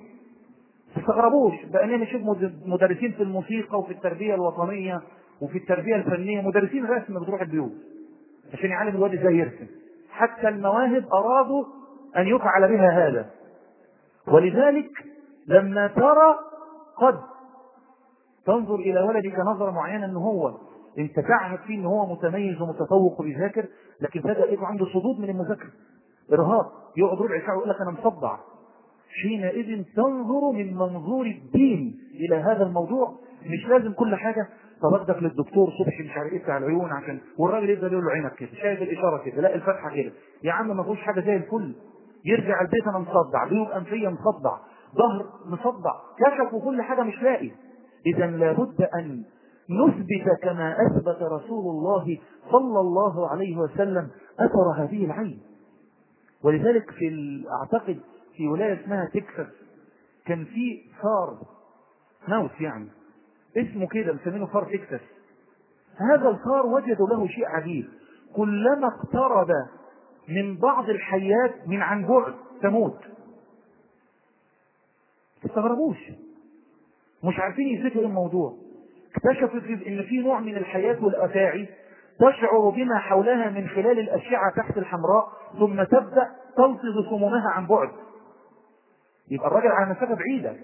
S3: ما تستغربوش بقينا نشوف مدرسين في الموسيقى وفي التربية الوطنية وفي التربية الفنية مدرسين رسم بتروح البيوت عشان يعلم الواد إزاي يرسم. حتى المواهب أرادوا أن يفعل بها هذا. ولذلك لما ترى قد تنظر إلى ولدك نظرة معينة ان هو انت تعهد فيه ان هو متميز ومتفوق وبيذاكر لكن بدا يبقى عنده صدود من المذاكرة. إرهاق. يقعد ربع ساعة ويقول لك أنا مصدع. حينئذ تنظر من منظور الدين إلى هذا الموضوع. مش لازم كل حاجة. طردك للدكتور صبحي مش عارف إيه بتاع العيون عشان والراجل يفضل يقول له عينك كده. شايف الإشارة كده. لا الفتحة كده. يا عم ما فيهوش حاجة زي الفل. يرجع البيت أنا مصدع. جيوب أنفية مصدع. ظهر مصدع. كشف وكل حاجة مش لاقي. اذا لابد أن نثبت كما أثبت رسول الله صلى الله عليه وسلم. أثر هذه العين. ولذلك في أعتقد في ولاية اسمها تكساس كان في فار ماوس يعني. اسمه كده مسمينه فار تكساس. هذا الفار وجدوا له شيء عجيب. كلما اقترب من بعض الحيات من عن بعد تموت. تستغربوش مش عارفين يثبتوا إيه الموضوع. اكتشفوا إن في نوع من الحياة والأفاعي تشعر بما حولها من خلال الأشعة تحت الحمراء ثم تبدأ تلفظ سمومها عن بعد. يبقى الراجل على مسافة بعيدة.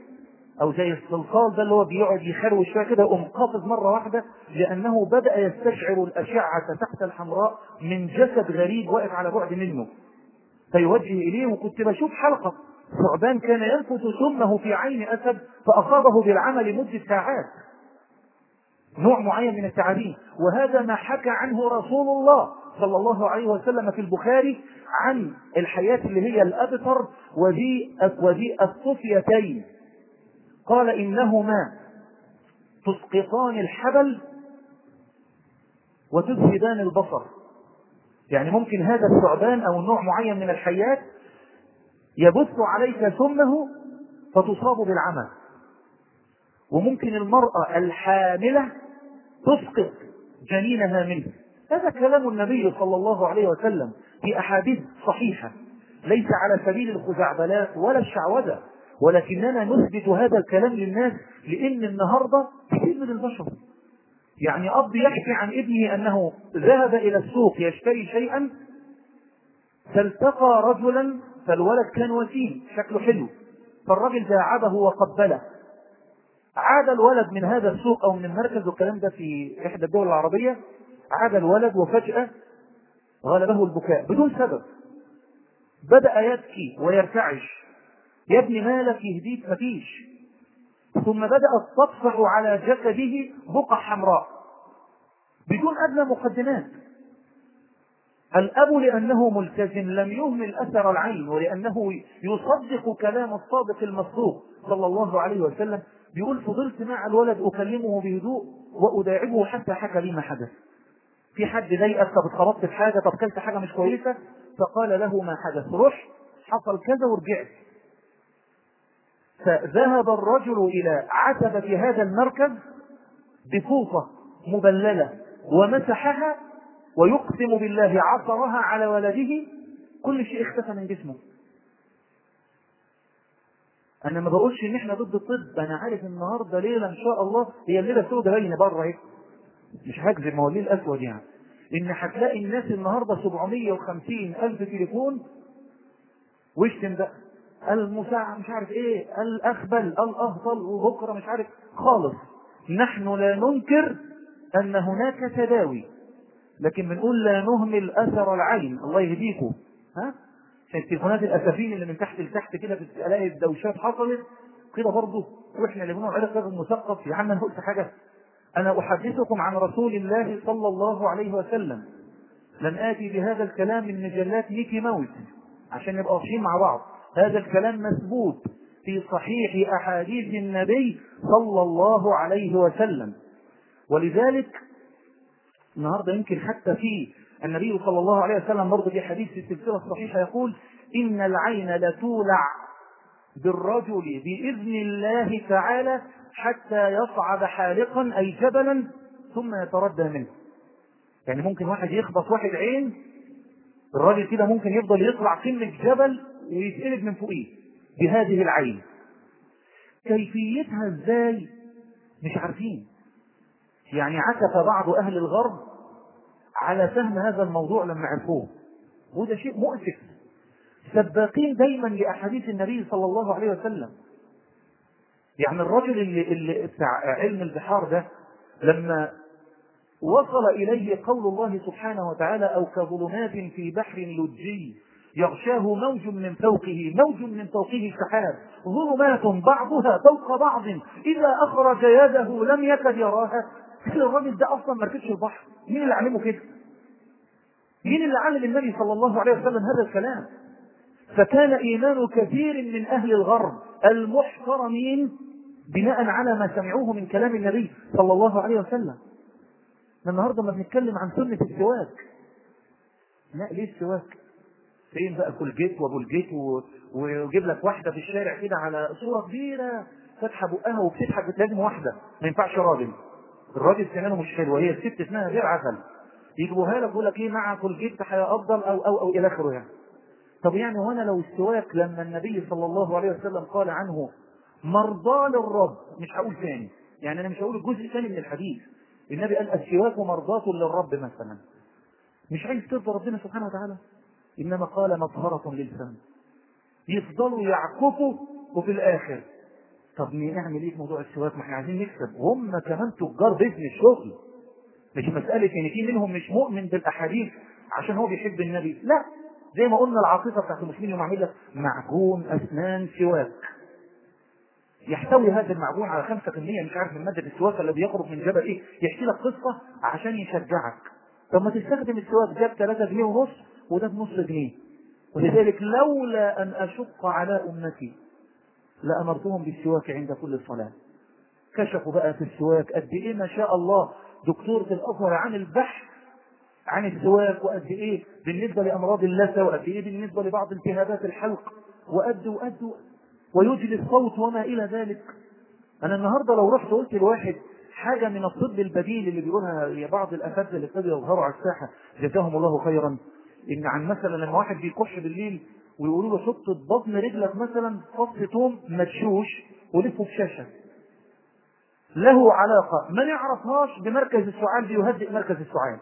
S3: أو زي الصلصال ده اللي هو بيقعد يخروش شوية كده يقوم قافز مرة واحدة لأنه بدأ يستشعر الأشعة تحت الحمراء من جسد غريب واقف على بعد منه. فيوجه إليه وكنت بشوف حلقة. ثعبان كان ينفث سمه في عين أسد فأصابه بالعمى لمدة ساعات. نوع معين من التعابين وهذا ما حكى عنه رسول الله صلى الله عليه وسلم في البخاري عن الحياة اللي هي الأبتر وذي الصفيتين. قال إنهما تسقطان الحبل وتذهبان البصر. يعني ممكن هذا الثعبان أو نوع معين من الحيات يبث عليك سمه فتصاب بالعمى. وممكن المرأة الحاملة تسقط جنينها منه. هذا كلام النبي صلى الله عليه وسلم في أحاديث صحيحة. ليس على سبيل الخزعبلات ولا الشعوذة ولكننا نثبت هذا الكلام للناس لأن النهاردة كثير من البشر. يعني أب يحكي عن ابنه أنه ذهب إلى السوق يشتري شيئا فالتقى رجلا فالولد كان وسيم شكله حلو. فالرجل داعبه وقبله. عاد الولد من هذا السوق أو من المركز والكلام ده في إحدى الدول العربية عاد الولد وفجأة غلبه البكاء بدون سبب. بدأ يبكي ويرتعش. يا ابني مالك يهديك مفيش. ثم بدأت تطفح على جسده بقع حمراء. بدون أدنى مقدمات. الأب لأنه ملتزم لم يهمل أثر العين ولأنه يصدق كلام الصادق المصدوق صلى الله عليه وسلم. بيقول فضلت مع الولد أكلمه بهدوء وأداعبه حتى حكى لي ما حدث. في حد ضايقك طب اتخبطت في حاجة طب كلت حاجة مش كويسة؟ فقال له ما حدث. رحت حصل كذا ورجعت. فذهب الرجل إلى عتبة هذا المركز بفوطة مبللة ومسحها ويقسم بالله عصرها على ولده. كل شيء اختفى من جسمه. أنا ما بقولش إن إحنا ضد الطب. أنا عارف النهارده ليلة إن شاء الله هي الليلة السوداء باينه بره أهي. مش هكذب ما هو الليل الأسود يعني؟ إن هتلاقي الناس النهارده 750 ألف تليفون واشتم بقى المساعد مش عارف إيه الأخبل الأهطل وبكرة مش عارف. خالص. نحن لا ننكر أن هناك تداوي لكن بنقول لا نهمل أثر العين. الله يهديكم. ها؟ التليفونات الأسفين اللي من تحت لتحت كده ألاقي الدوشات حصلت. كده برضه وإحنا اللي بنقول عليه راجل مثقف يا عم أنا قلت حاجة. أنا أحدثكم عن رسول الله صلى الله عليه وسلم. لن آتي بهذا الكلام من مجلات ميكي ماوس عشان نبقى واضحين مع بعض. هذا الكلام مثبوت في صحيح أحاديث النبي صلى الله عليه وسلم. ولذلك النهارده يمكن حتى في النبي صلى الله عليه وسلم برضه في حديث في السلسلة الصحيحة يقول إن العين لتولع بالرجل بإذن الله تعالى حتى يصعد حالقا أي جبلا ثم يتردى منه. يعني ممكن واحد يخبط واحد عين الراجل كده ممكن يفضل يطلع قمه جبل ويتقلب من فوقيه بهذه العين. كيفيتها إزاي؟ مش عارفين. يعني عكف بعض أهل الغرب على فهم هذا الموضوع لما عرفوه وده شيء مؤسف. سباقين دايما لأحاديث النبي صلى الله عليه وسلم. يعني الرجل اللي, اللي بتاع علم البحار ده لما وصل إليه قول الله سبحانه وتعالى أو كظلمات في بحر لجي يغشاه موج من فوقه موج من فوقه سحاب. ظلمات بعضها فوق بعض. إذا أخرج يده لم يكد يراها. الراجل ده أصلا ما ركبش البحر. مين اللي علمه كده؟ مين اللي علم النبي صلى الله عليه وسلم هذا الكلام؟ فكان إيمان كثير من أهل الغرب المحترمين بناء على ما سمعوه من كلام النبي صلى الله عليه وسلم. النهارده ما بنتكلم عن سنة السواك. لا ليه السواك؟ فين بقى Colgate وابولجيت ويجيب لك واحدة في الشارع كده على صورة كبيرة فاتحة بقها وبتضحك لازم واحدة ما ينفعش راجل. الراجل سنانه مش حلوة هي الست اسمها غير عسل. يجيبوها لك يقول لك إيه مع Colgate حياه أفضل أو أو أو إلى آخره يعني. طب يعني وأنا لو السواك لما النبي صلى الله عليه وسلم قال عنه مرضى للرب مش هقول ثاني يعني أنا مش هقول الجزء الثاني من الحديث. النبي قال السواك مرضاة للرب مثلا. مش عايز ترضى ربنا سبحانه وتعالى؟ إنما قال مطهرة للفم. يفضلوا يعكفوا وفي الآخر. طب نعمل إيه في موضوع السواك؟ ما إحنا عايزين نكسب. وهم كمان تجار بيزنس شغل. مش مسألة إن في منهم مش مؤمن بالأحاديث عشان هو بيحب النبي. لا. زي ما قلنا العاطفة بتاعت المسلمين يوم عامل لك معجون أسنان سواك. يحتوي هذا المعجون على 5% مش عارف من مادة السواك الذي يخرج من جبل إيه. يحكي لك قصة عشان يشجعك. طب ما تستخدم السواك ده ب 3 جنيه ونص وده بنص جنيه. ولذلك لولا أن أشق على أمتي لأمرتهم بالسواك عند كل صلاه كشفوا بقى في السواك قد إيه ما شاء الله دكتور في الأزهر عن البحث عن السواك وقد إيه بالنسبة لأمراض اللثة وقد إيه بالنسبة لبعض التهابات الحلق وقد وقد ويجلي الصوت وما إلى ذلك. أنا النهارده لو رحت قلت لواحد حاجة من الطب البديل اللي بيقولها بعض الاساتذه اللي ابتدوا يظهروا على الساحة جزاهم الله خيرا. إن عن مثلا لما واحد بيكح بالليل ويقولوا له حط بطن رجلك مثلا فص توم مدشوش ولفه في شاشة. له علاقة. ما نعرفهاش بمركز السعال بيهدئ مركز السعال.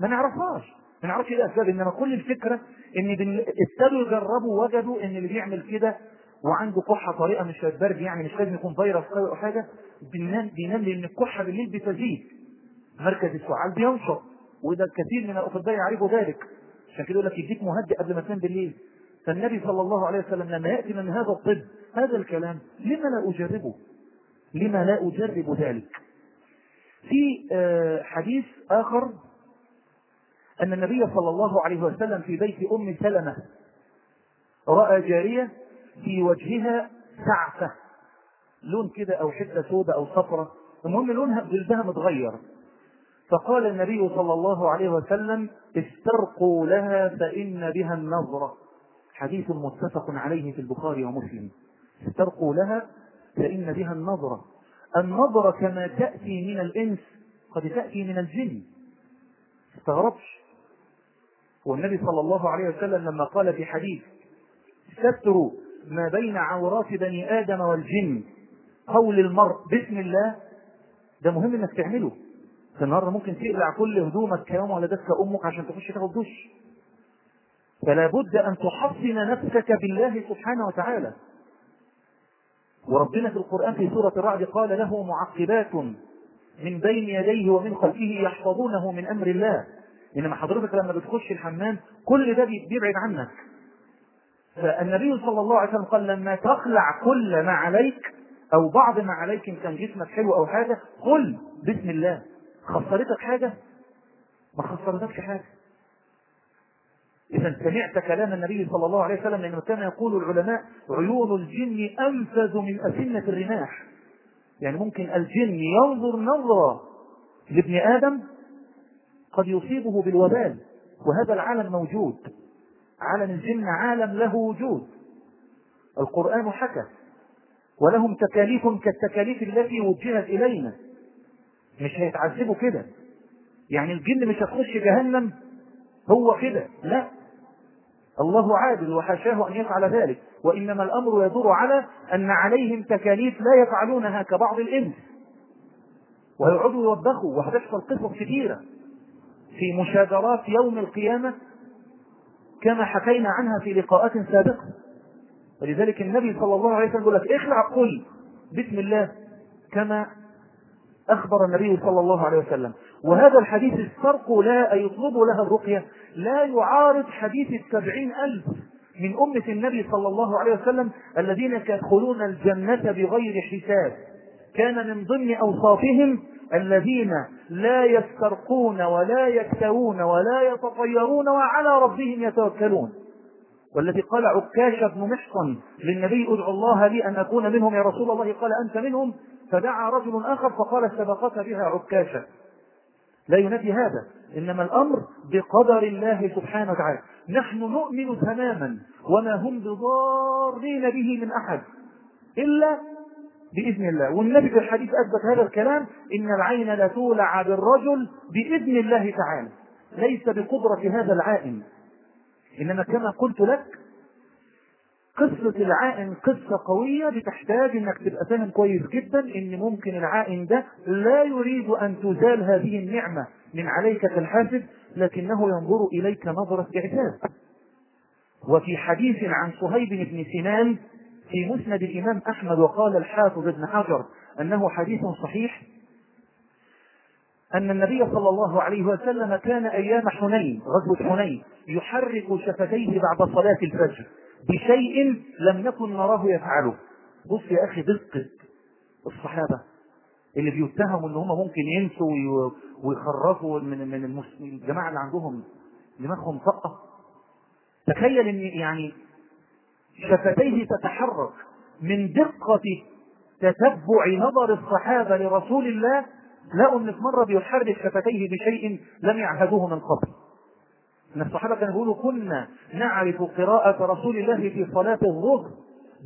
S3: ما نعرفهاش. ما نعرفش إيه الأسباب. إنما كل الفكرة إن ابتدوا يجربوا وجدوا إن اللي بيعمل كده وعنده كحة طريقة مش برد يعني مش لازم يكون فيروس أو حاجة بينام بينام لأن الكحة بالليل بتزيد. مركز السعال بينشط. وده الكثير من الاطباء يعرفوا ذلك. عشان كده يقول لك يديك مهدئ قبل ما تنام بالليل فالنبي صلى الله عليه وسلم لما يأتي من هذا الطب هذا الكلام لما لا أجربه؟ لما لا أجرب ذلك؟ في آه، حديث آخر أن النبي صلى الله عليه وسلم في بيت أم سلمة رأى جارية في وجهها سعفة لون كده أو حتة سوداء أو صفرة المهم لونها جلدها متغير فقال النبي صلى الله عليه وسلم استرقوا لها فإن بها النظرة حديث متفق عليه في البخاري ومسلم. استرقوا لها فإن بها النظرة النظرة كما تأتي من الإنس قد تأتي من الجن. استغربش. والنبي صلى الله عليه وسلم لما قال في حديث ستر ما بين عورات بني آدم والجن قول المرء بسم الله ده مهم إنك تعمله. فالنهارده ممكن تقلع كل هدومك كيوم ولا دسك أمك عشان تخش تاخد دش. فلا بد أن تحصن نفسك بالله سبحانه وتعالى. وربنا في القرآن في سورة الرعد قال له معقبات من بين يديه ومن خلفه يحفظونه من أمر الله. إنما حضرتك لما بتخش الحمام كل ده بيبعد عنك. فالنبي صلى الله عليه وسلم قال لما تخلع كل ما عليك أو بعض ما عليك إن كان جسمك حلو أو حاجة قل بسم الله. خسرتك حاجة؟ ما خسرتكش حاجة. إذا سمعت كلام النبي صلى الله عليه وسلم لأنه كما يقول العلماء عيون الجن أنفذ من أسنة الرماح. يعني ممكن الجن ينظر نظرة لابن آدم قد يصيبه بالوبال وهذا العالم موجود. عالم الجن عالم له وجود. القرآن حكى ولهم تكاليف كالتكاليف التي وجهت إلينا. مش هيتعذبوا كده. يعني الجن مش هتخش جهنم هو كده لا. الله عادل وحاشاه أن يفعل ذلك وإنما الأمر يدور على أن عليهم تكاليف لا يفعلونها كبعض الإنس. ويقعدوا يوبخوا وهتحصل قصص كثيرة. في مشاجرات يوم القيامة كما حكينا عنها في لقاءات سابقة. ولذلك النبي صلى الله عليه وسلم يقول لك اخلع قل بسم الله كما أخبر النبي صلى الله عليه وسلم. وهذا الحديث استرقوا لها أي يطلبوا لها الرقية. لا يعارض حديث السبعين ألف من أمة النبي صلى الله عليه وسلم الذين يدخلون الجنة بغير حساب. كان من ضمن أوصافهم الذين لا يسترقون ولا يكتوون ولا يتطيرون وعلى ربهم يتوكلون. والذي قال عكاش بن محصن للنبي ادعو الله لي أن أكون منهم يا رسول الله. قال أنت منهم؟ فدعا رجل آخر فقال سبقت بها عكاشة لا ينفي هذا إنما الأمر بقدر الله سبحانه وتعالى. نحن نؤمن تماما وما هم بضارين به من أحد إلا بإذن الله. والنبي في الحديث أثبت هذا الكلام إن العين لا تولع بالرجل بإذن الله تعالى. ليس بقدرة هذا العائن. إنما كما قلت لك قصة العائن قصة قوية بتحتاج إنك تبقى فاهم كويس جدا إن ممكن العائن ده لا يريد أن تزال هذه النعمة من عليك كالحاسد لكنه ينظر إليك نظرة إعجاب. وفي حديث عن صهيب بن سنان في مسند الإمام أحمد وقال الحافظ ابن حجر أنه حديث صحيح أن النبي صلى الله عليه وسلم كان أيام حنين غزوة حنين يحرك شفتيه بعد صلاة الفجر. بشيء لم نكن نراه يفعله. بص يا أخي دقة الصحابة اللي بيتهموا إن هم ممكن ينسوا وي- ويخرفوا من من الجماعة اللي عندهم دماغهم طاقة. تخيل إن يعني شفتيه تتحرك من دقة تتبع نظر الصحابة لرسول الله لقوا أن في مرة بيحرك شفتيه بشيء لم يعهدوه من قبل. إن الصحابة كانوا يقولوا كنا نعرف قراءة رسول الله في صلاة الظهر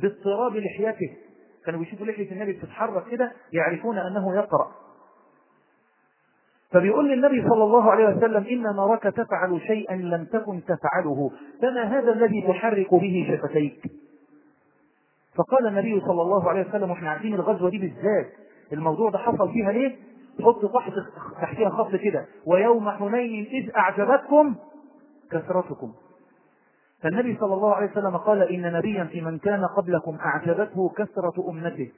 S3: باضطراب لحيته. كانوا بيشوفوا لحية النبي بتتحرك كده يعرفون أنه يقرأ. فبيقول للنبي صلى الله عليه وسلم إن نراك تفعل شيئا لم تكن تفعله فما هذا الذي تحرك به شفتيك؟ فقال النبي صلى الله عليه وسلم وإحنا عارفين الغزوة دي بالذات. الموضوع ده حصل فيها ليه حط تحت تحتها خط كده. ويوم حنين إذ أعجبتكم كثرتكم. فالنبي صلى الله عليه وسلم قال إن نبيا في من كان قبلكم أعجبته كثرة أمته.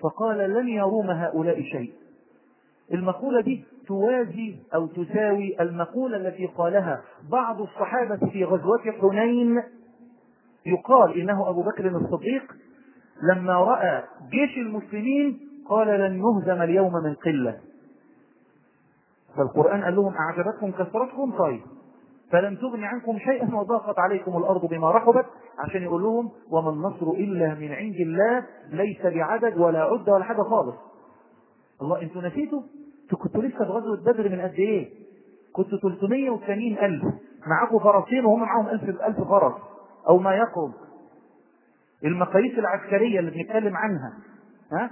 S3: فقال لن يروم هؤلاء شيء. المقولة دي توازي أو تساوي المقولة التي قالها بعض الصحابة في غزوة حنين. يقال إنه أبو بكر الصديق. لما رأى جيش المسلمين قال لن نهزم اليوم من قلة. فالقرآن قال لهم أعجبتكم كثرتكم؟ طيب. فلم تغن عنكم شيئا وضاقت عليكم الأرض بما رحبت عشان يقول لهم وما النصر إلا من عند الله ليس بعدد ولا عدة ولا حاجة خالص. الله أنتوا نسيتوا؟ كنتوا لسه في غزوة بدر من قد إيه؟ كنتوا 380 ألف. معاكم فرسين وهم معاهم ألف ألف فرس أو ما يقرب. المقاييس العسكرية اللي بنتكلم عنها ها؟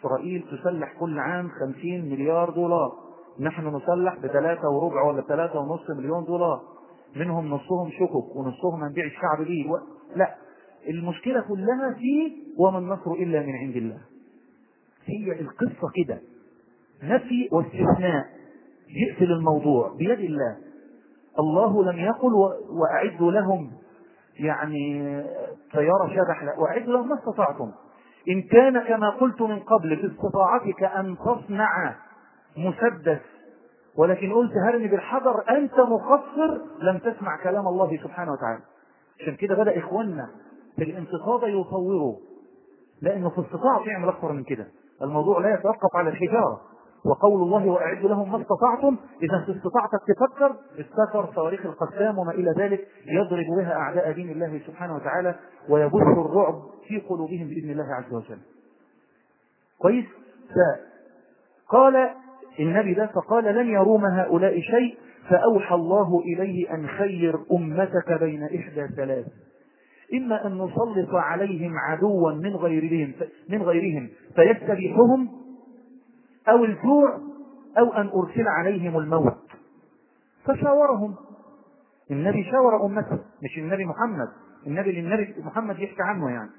S3: إسرائيل تسلح كل عام 50 مليار دولار. نحن نسلح بثلاثة وربع ولا ثلاثة ونص مليون دولار. منهم نصهم شكك ونصهم هنبيع الشعب ليه. لا المشكلة كلها في وما النصر إلا من عند الله. هي القصة كده. نفي واستثناء. يقفل الموضوع بيد الله. الله لم يقل و... وأعدوا لهم يعني طيارة شبح. لا وأعدوا لهم ما استطعتم. إن كان كما قلت من قبل في استطاعتك أن تصنع مسدس ولكن قلت هرمي بالحجر أنت مقصر لم تسمع كلام الله سبحانه وتعالى. عشان كده بدأ إخواننا في الانتفاضة يصوروا. لأنه في استطاعة يعمل أكثر من كده. الموضوع لا يتوقف على الحجارة. وقول الله وأعد لهم ما استطعتم إذا في استطاعتك تفكر استكر صواريخ القسام وما إلى ذلك يضرب بها أعداء دين الله سبحانه وتعالى ويبث الرعب في قلوبهم بإذن الله عز وجل. كويس؟ قال النبي ده فقال لن يروم هؤلاء شيء فأوحى الله إليه أن خير أمتك بين إحدى ثلاث. إما أن نسلط عليهم عدوا من غيرهم من غيرهم فيستبيحهم أو الجوع أو أن أرسل عليهم الموت. فشاورهم. النبي شاور أمته مش النبي محمد. النبي للنبي محمد يحكي عنه يعني.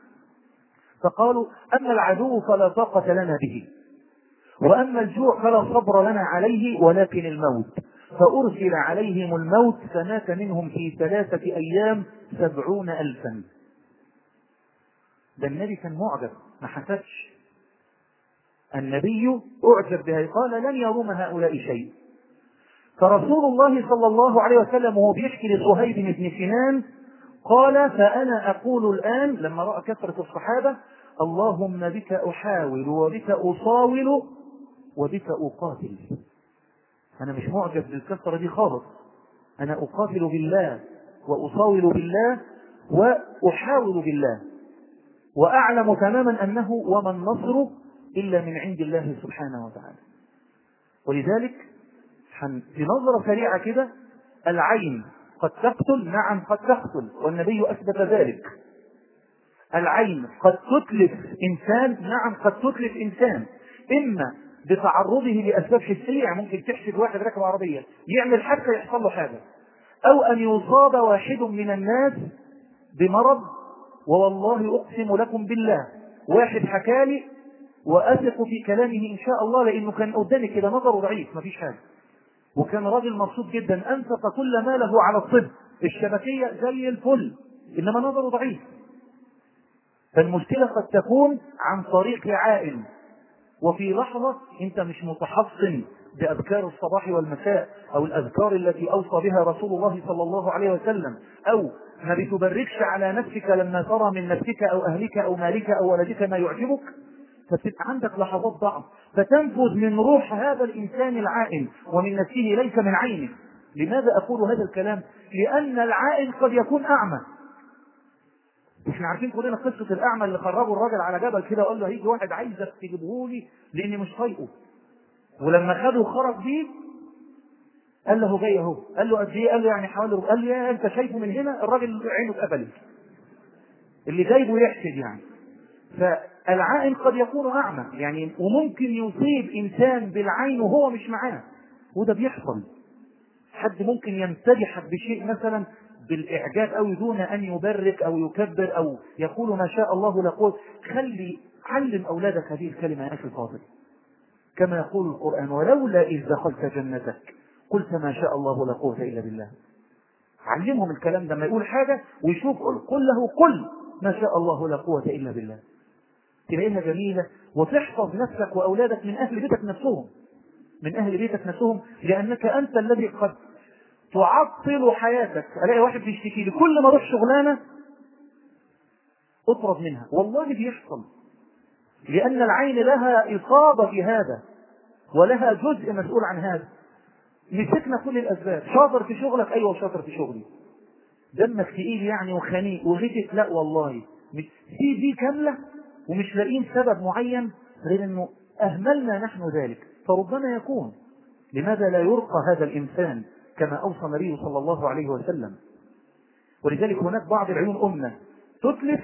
S3: فقالوا أما العدو فلا طاقة لنا به. وأما الجوع فلا صبر لنا عليه ولكن الموت. فأرسل عليهم الموت فمات منهم في ثلاثة أيام سبعون ألفا. ده النبي كان معجب ما حسبش. النبي أعجب بها قال لن يروم هؤلاء شيء. فرسول الله صلى الله عليه وسلم وهو بيحكي لصهيب بن سنان قال فأنا أقول الآن لما رأى كثرة الصحابة اللهم بك أحاول وبك أصاول وبك أقاتل أنا مش معجب بالكثرة دي خالص. أنا أقاتل بالله وأصاول بالله وأحاول بالله. وأعلم تماما أنه وما النصر إلا من عند الله سبحانه وتعالى. ولذلك بنظرة سريعة كده العين قد تقتل نعم قد تقتل والنبي أثبت ذلك. العين قد تتلف إنسان نعم قد تتلف إنسان. إما بتعرضه لأسباب حسية. يعني ممكن تحسد واحد راكب عربية يعمل حادثة يحصل له حاجة. أو أن يصاب واحد من الناس بمرض ووالله أقسم لكم بالله. واحد حكالي وأثق في كلامه إن شاء الله لأنه كان قدامي كده نظره ضعيف مفيش حاجة. وكان راجل مبسوط جدا أنفق كل ماله على الطب. الشبكية زي الفل إنما نظره ضعيف. فالمشكلة قد تكون عن طريق عائل. وفي لحظة أنت مش متحصن بأذكار الصباح والمساء أو الأذكار التي أوصى بها رسول الله صلى الله عليه وسلم أو ما بتبركش على نفسك لما ترى من نفسك أو أهلك أو مالك أو ولدك ما يعجبك فتبقى عندك لحظات ضعف فتنفذ من روح هذا الإنسان العائن ومن نفسه ليس من عينه لماذا أقول هذا الكلام؟ لأن العائن قد يكون أعمى إحنا عارفين كلنا قصة الأعمى اللي خرجوا الراجل على جبل كده وقال له هيجي واحد عايزك تجيبه لي لأني مش طايقه. ولما خده خرج بيه قال له جاي أهو. قال له قد إيه؟ قال له يعني حوالي قال له يا أنت شايفه من هنا؟ الراجل عينه اتقبلت. اللي جايبه يحسد يعني. فالعائن قد يكون أعمى يعني وممكن يصيب إنسان بالعين وهو مش معاه. وده بيحصل. حد ممكن يمتدحك بشيء مثلا بالإعجاب أو دون أن يبرك أو يكبر أو يقول ما شاء الله لا قوة. خلي علم أولادك هذه الكلمة يا أخي الفاضل. كما يقول القرآن ولولا إذ دخلت جنتك قلت ما شاء الله لا قوة إلا بالله. علمهم الكلام ده ما يقول حاجة ويشوف قل, قل له قل ما شاء الله لا قوة إلا بالله. تلاقيها جميلة وتحفظ نفسك وأولادك من أهل بيتك نفسهم. من أهل بيتك نفسهم لأنك أنت الذي قد تعطل حياتك. ألاقي واحد بيشتكي لي كل ما أروح شغلانة أطرد منها. والله بيحصل. لأن العين لها إصابة في هذا ولها جزء مسؤول عن هذا. مسكنا كل الأسباب. شاطر في شغلك؟ أيوة شاطر في شغلي. دمك تقيل يعني وخنيق وغتت لا والله. سي دي كاملة ومش لاقيين سبب معين غير إنه أهملنا نحن ذلك. فربما يكون. لماذا لا يرقى هذا الإنسان كما أوصى النبي صلى الله عليه وسلم. ولذلك هناك بعض العيون امنا تتلف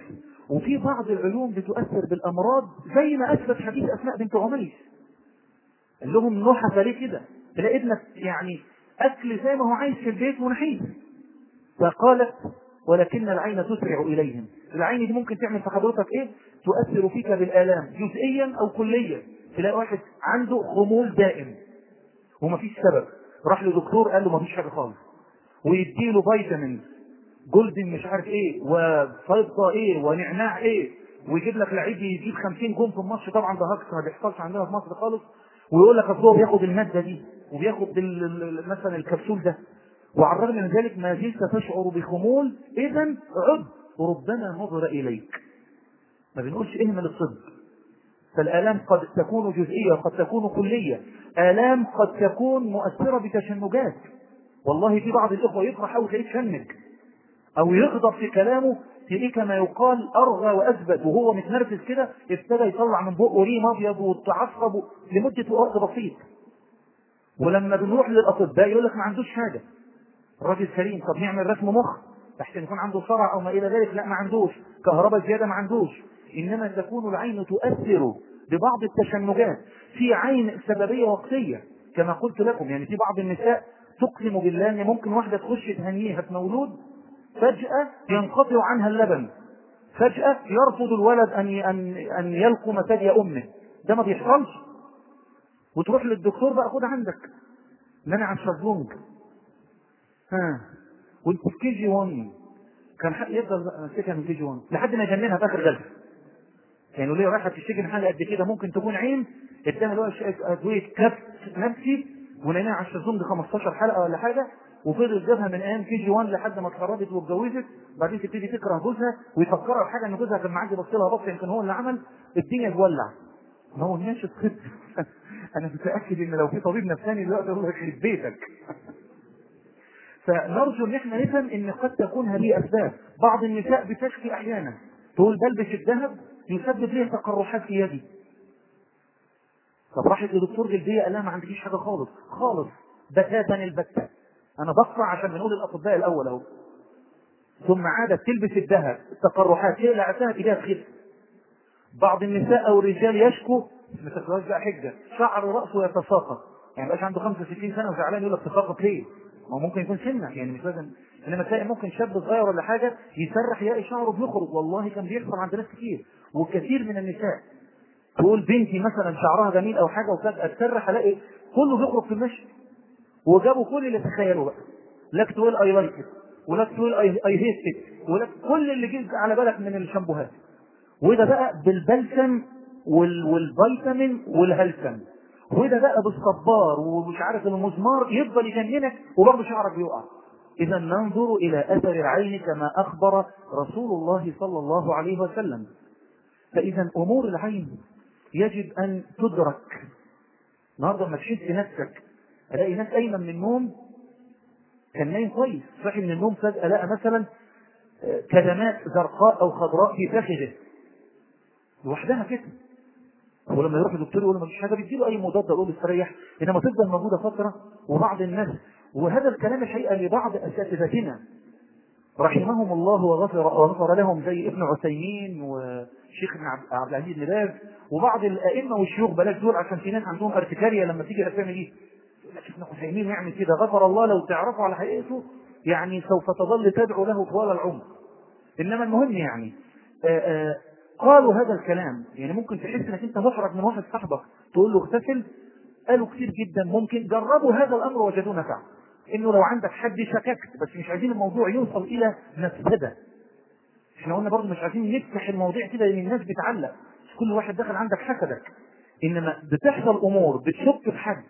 S3: وفي بعض العيون بتؤثر بالأمراض زي ما أثبت حديث أسماء بنت عميس. قال لهم نحف ليه كده؟ تلاقي ابنك يعني أكل زي ما هو عايز في البيت ونحيف. فقالت ولكن العين تسرع إليهم. العين دي ممكن تعمل في حضرتك إيه؟ تؤثر فيك بالآلام جزئيا أو كليا. تلاقي واحد عنده خمول دائم. ومفيش سبب. راح لدكتور قال له مفيش حاجة خالص. ويديله فيتامين golden مش عارف إيه وفيضه إيه ونعناع إيه. ويجيب لك لعيب يجيب 50 جون في الماتش. طبعا ده هكس ما بيحصلش عندنا في مصر خالص. ويقول لك أصل هو بياخد المادة دي وبياخد مثلا الكبسول ده. وعلى الرغم من ذلك ما زلت تشعر بخمول. اذا عد ربما نظر إليك. ما بنقولش إهمل الطب. فالآلام قد تكون جزئية وقد تكون كلية. آلام قد تكون مؤثرة بتشنجات. والله في بعض الإخوة يفرح أو تلاقيه تشنج. أو يغضب في كلامه. تلاقيه كما يقال أرغى وأثبت. وهو متنرفز كده ابتدى يطلع من بقه ريم أبيض وتعصب لمدة وقت بسيط. ولما بنروح للأطباء يقول لك ما عندوش حاجة. الراجل سليم طب نعمل رسم مخ. تحسن يكون عنده صرع أو ما إلى ذلك لا ما عندوش. كهرباء زيادة ما عندوش. إنما تكون العين تؤثر ببعض التشنجات في عين سببية وقتية كما قلت لكم يعني في بعض النساء تقسم بالله ان ممكن واحدة تخش تهنيها في مولود فجأة ينقطع عنها اللبن فجأة يرفض الولد أن ان أن يلقم ثدي أمه. ده ما بيحصلش. وتروح للدكتور بقى خد عندك. منع الشازلونج ها. وانت في كي جي 1 كان حق يفضل ماسكها من كي جي 1 لحد ما يجننها في آخر جلسة. يعني ليه رايحة تشتكي من حاجة قد كده ممكن تكون عين؟ اداها له أدوية كبت نفسي ونيناها على الشازون دي 15 حلقة ولا حاجة وفضل جابها من أيام كي جي 1 لحد ما اتخرجت واتجوزت بعدين تبتدي تكره جوزها ويفكرها بحاجه إن جوزها كان معدي بص لها بص يمكن هو اللي عمل الدنيا تولع. ما هو الناس طب أنا متأكد إن لو في طبيب نفساني دلوقتي يقول لك يخرب بيتك. فنرجو إن إحنا نفهم إن قد تكون هذه أسباب. بعض النساء بتشكي أحيانا. تقول بلبس الذهب يسبب لي تقرحات في يدي؟ طب راحت لدكتور جلدية قال لها ما عندكيش حاجة خالص. خالص. بتاتا البتة. أنا بقطع عشان بنقول الأطباء الأول أهو. ثم عادت تلبس الذهب. التقرحات هي لعتها تجاه خف بعض النساء أو الرجال يشكو ما تاخدوهاش بقى حجة. شعر راسه يتساقط. يعني بقاش عنده 65 سنة وزعلان يقول لك تساقط ليه؟ ما ممكن يكون سنة. يعني مش لازم. إنما تلاقي ممكن شاب صغير ولا حاجة يسرح يلاقي شعره بيخرج. والله كان بيحصل عند ناس كتير. وكثير من النساء. تقول بنتي مثلا شعرها جميل أو حاجة وفجاه تسرح ألاقي كله بيخرج في المشي. وجابوا كل اللي تخيلوا بقى. لك تقول I like ولك تقول I I hate ولك كل اللي جه على بالك من الشامبوهات. وده بقى بالبلسم وال والفيتامين والهلسم. وده بقى بالصبار ومش عارف المزمار يفضل يجننك وبرضه شعرك بيقع. اذا ننظر إلى أثر العين كما أخبر رسول الله صلى الله عليه وسلم. فإذا أمور العين يجب أن تدرك. النهارده لما تشد نفسك ألاقي ناس قايمة من النوم كان نايم كويس صحي من النوم فجأة لقى مثلا كدمات زرقاء أو خضراء في فخذه. لوحدها كده. هو لما يروح للدكتور يقول له مفيش حاجة بيديله أي مضاد يقول له استريح. إنما تفضل موجودة فترة وبعض الناس. وهذا الكلام الحقيقة لبعض أساتذتنا. رحمهم الله وغفر وغفر لهم زي ابن عثيمين وشيخ ابن عبد العزيز بن باز وبعض الأئمة والشيوخ بلاش دول عشان في ناس عندهم ارتكاريه لما تيجي الأسامي دي. يقول لك ابن عثيمين يعمل كده. غفر الله لو تعرفوا على حقيقته يعني سوف تظل تدعو له طوال العمر. إنما المهم يعني آآ آآ قالوا هذا الكلام. يعني ممكن تحس إنك أنت محرج من واحد صاحبك. تقول له اغتسل. قالوا كتير جدا ممكن جربوا هذا الأمر وجدوه نفع. إنه لو عندك حد شككت بس مش عايزين الموضوع يوصل إلى مفسدة. إحنا قلنا برضه مش عايزين نفتح المواضيع كده لأن الناس بتعلق. كل واحد دخل عندك حسدك إنما بتحصل أمور بتشك في حد.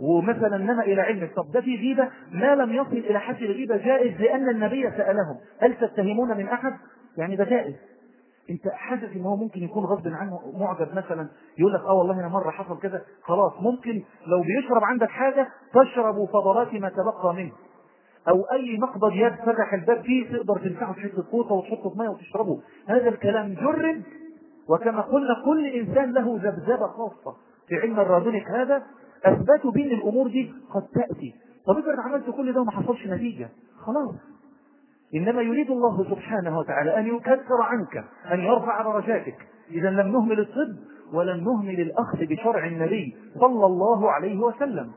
S3: ومثلا نما إلى علمك طب ده في غيبة؟ ما لم يصل إلى حد الغيبة جائز لأن النبي سألهم هل تتهمون من أحد؟ يعني ده جائز. انت حاسس ان هو ممكن يكون غصب عنه معجب مثلا يقول لك آه والله أنا مرة حصل كذا خلاص ممكن لو بيشرب عندك حاجة تشرب فضلات ما تبقى منه. أو أي مقبض يد فتح الباب فيه تقدر تمسحه في حتة قوطه وتحطه في مية وتشربه. هذا الكلام جرب وكما قلنا كل إنسان له ذبذبة خاصة في علم الرادونيك هذا. أثبتوا بين الأمور دي قد تأتي. طب افرض عملت كل ده وما حصلش نتيجة. خلاص. إنما يريد الله سبحانه وتعالى أن يكثر عنك أن يرفع درجاتك. إذا لم نهمل الطب ولم نهمل الأخذ بشرع النبي صلى الله عليه وسلم.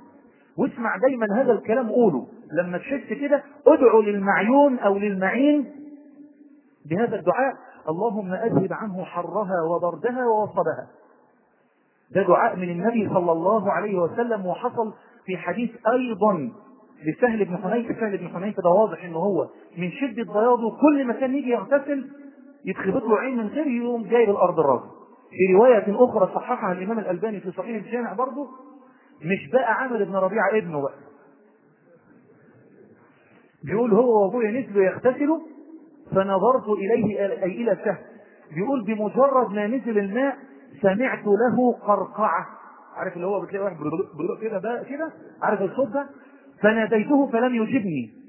S3: واسمع دايما هذا الكلام قوله. لما تحس كده ادعو للمعيون أو للمعين بهذا الدعاء. اللهم أذهب عنه حرها وبردها ووصبها. ده دعاء من النبي صلى الله عليه وسلم وحصل في حديث أيضا لسهل بن حنيفة سهل بن حنيفة ده واضح إن هو من شدة بياضه. كل ما كان يجي يغتسل يتخبط له عين من غير يوم جايب الأرض الراجل. في رواية أخرى صححها الإمام الألباني في صحيح الجامع برضه مش بقى عامر بن ربيعة ابنه بقى. بيقول هو وأبويا نزلوا يغتسلوا فنظرت إليه أي إلى سهل بيقول بمجرد ما نزل الماء سمعت له قرقعة. عارف اللي هو بتلاقي واحد كده بقى كده؟ عارف الصوت ده؟ فناديته فلم يجبني.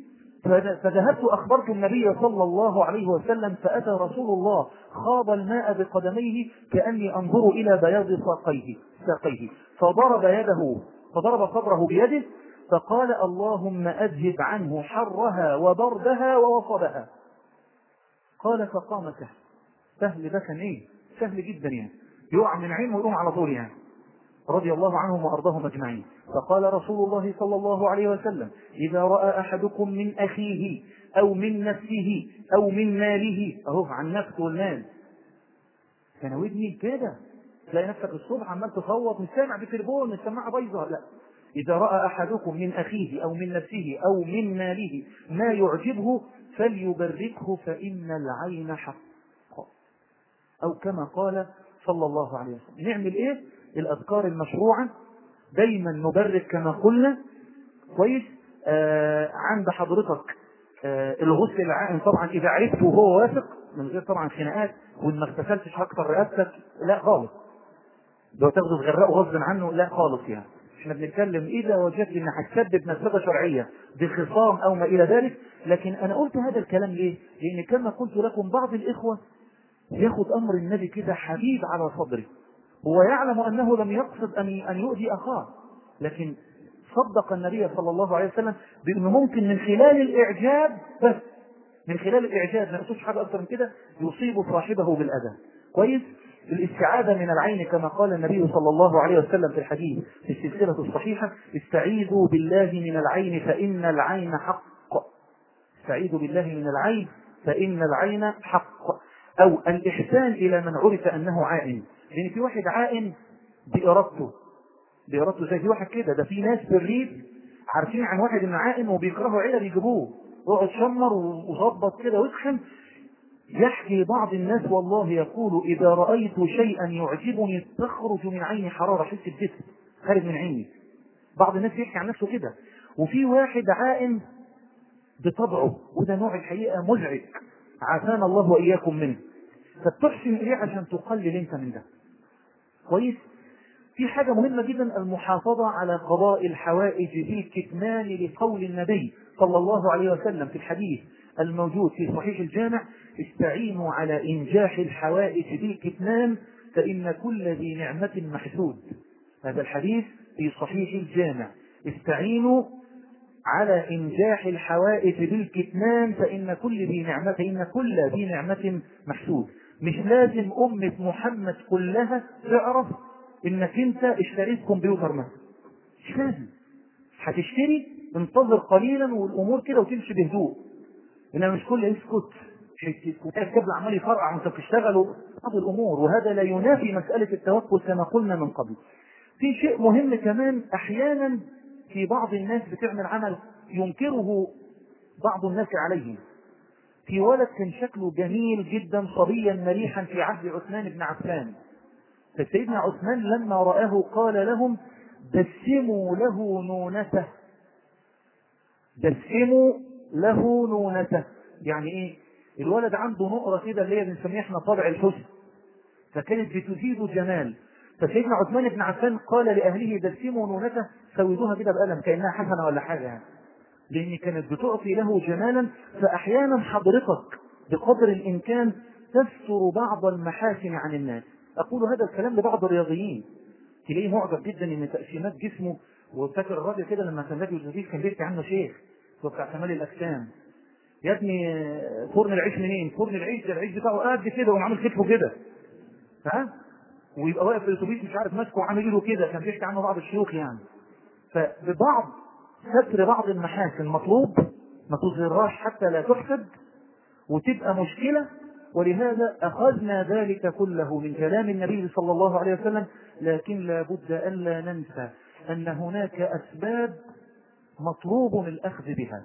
S3: فذهبت أخبرت النبي صلى الله عليه وسلم فأتى رسول الله خاض الماء بقدميه كأني أنظر إلى بياض ساقيه ساقيه. فضرب يده فضرب صدره بيده فقال اللهم أذهب عنه حرها وبردها ووصبها. قال فقام سهل سهل ده كان إيه؟ سهل جدا يعني. يقع من عين ويقوم على طول يعني. رضي الله عنهم وأرضاهم أجمعين. فقال رسول الله صلى الله عليه وسلم إذا رأى أحدكم من أخيه أو من نفسه أو من ماله أهو عن نفسه والمال. كان ودني كده تلاقي نفسك الصبح عمال تصوت مش سامع بتليفون السماعة بايظة. لا. إذا رأى أحدكم من أخيه أو من نفسه أو من ماله ما يعجبه فليبركه فإن العين حق. أو كما قال صلى الله عليه وسلم. نعمل إيه؟ الأذكار المشروعة دايما نبرك كما قلنا. كويس؟ آه عند حضرتك آه الغسل العائم طبعا إذا عرفته وهو واثق من غير طبعا خناقات وإن ما اغتسلتش هكتر رقبتك لا خالص. لو تاخده تغرقه غصب عنه لا خالص يعني. إحنا بنتكلم إذا وجدت ان هتسبب مفسده شرعية بخصام أو ما إلى ذلك لكن أنا قلت هذا الكلام ليه؟ لأن كما قلت لكم بعض الإخوة ياخذ أمر النبي كده حبيب على صدره هو يعلم أنه لم يقصد ان أن يؤذي أخاه. لكن صدق النبي صلى الله عليه وسلم بأنه ممكن من خلال الإعجاب بس من خلال الإعجاب ما يقصدش حاجة أكثر من كده يصيب صاحبه بالأذى. كويس؟ الاستعاذة من العين كما قال النبي صلى الله عليه وسلم في الحديث في السلسلة الصحيحة استعيذوا بالله من العين فإن العين حق. استعيذوا بالله من العين فإن العين حق. أو الإحسان إلى من عرف أنه عائن. لأن في واحد عائن بإرادته بإرادته زي في واحد كده ده في ناس في الريف عارفين عن واحد انه عائن وبيكرهوا عيلة بيجيبوه يقعد شمر وظبط كده ويسخن يحكي بعض الناس والله يقول إذا رأيت شيئا يعجبني تخرج من عيني حرارة حس الجسم خارج من عيني. بعض الناس يحكي عن نفسه كده. وفي واحد عائن بطبعه وده نوع الحقيقة مزعج عافانا الله وإياكم منه. فبتحسن إليه عشان تقلل أنت من ده. كويس. في حاجة مهمة جدا المحافظة على قضاء الحوائج بالكتمان لقول النبي صلى الله عليه وسلم في الحديث الموجود في صحيح الجامع استعينوا على إنجاح الحوائج بالكتمان فإن كل ذي نعمة محسود. هذا الحديث في صحيح الجامع. استعينوا على إنجاح الحوائج بالكتمان فإن كل ذي نعمة فإن كل ذي نعمة محسود. مش لازم أمة محمد كلها تعرف إنك أنت اشتريت كمبيوتر مثلا. مش لازم. هتشتري انتظر قليلا والأمور كده وتمشي بهدوء. إنما مش كل اسكت الكبل عمال يفرقع وأنت بتشتغل بعض الأمور. وهذا لا ينافي مسألة التوكل كما قلنا من قبل. في شيء مهم كمان أحيانا في بعض الناس بتعمل عمل ينكره بعض الناس عليه. في ولد كان شكله جميل جدا صبيا مريحا في عهد عثمان بن عفان. فسيدنا عثمان لما رآه قال لهم دسموا له نونته. دسموا له نونته. يعني إيه؟ الولد عنده نقرة كده اللي هي بنسميها إحنا طبع الحسن. فكانت بتزيد جمال. فسيدنا عثمان بن عفان قال لأهله دسموا نونته. سودوها كده بقلم كأنها حسنة ولا حاجة يعني. لأن كانت بتعطي له جمالا فأحيانا حضرتك بقدر الإمكان تستر بعض المحاسن عن الناس. أقول هذا الكلام لبعض الرياضيين. تلاقيه معجب جدا إن تقسيمات جسمه وفاكر الراجل كده لما كان نادي الجديد كان بيحكي عنه شيخ هو بتاع كمال الأجسام. يا ابني فرن العيش منين؟ فرن العيش ده العيش بتاعه قد كده وعامل كتفه كده. ها؟ ويبقى واقف في الأتوبيس مش عارف ماسكه وعامل إيده كده كان بيحكي عنه بعض الشيوخ يعني. فببعض ستر بعض المحاسن مطلوب ما تظهرهاش حتى لا تحسد وتبقى مشكلة. ولهذا أخذنا ذلك كله من كلام النبي صلى الله عليه وسلم لكن لا بد ألا ننسى أن هناك أسباب مطلوب الأخذ بها.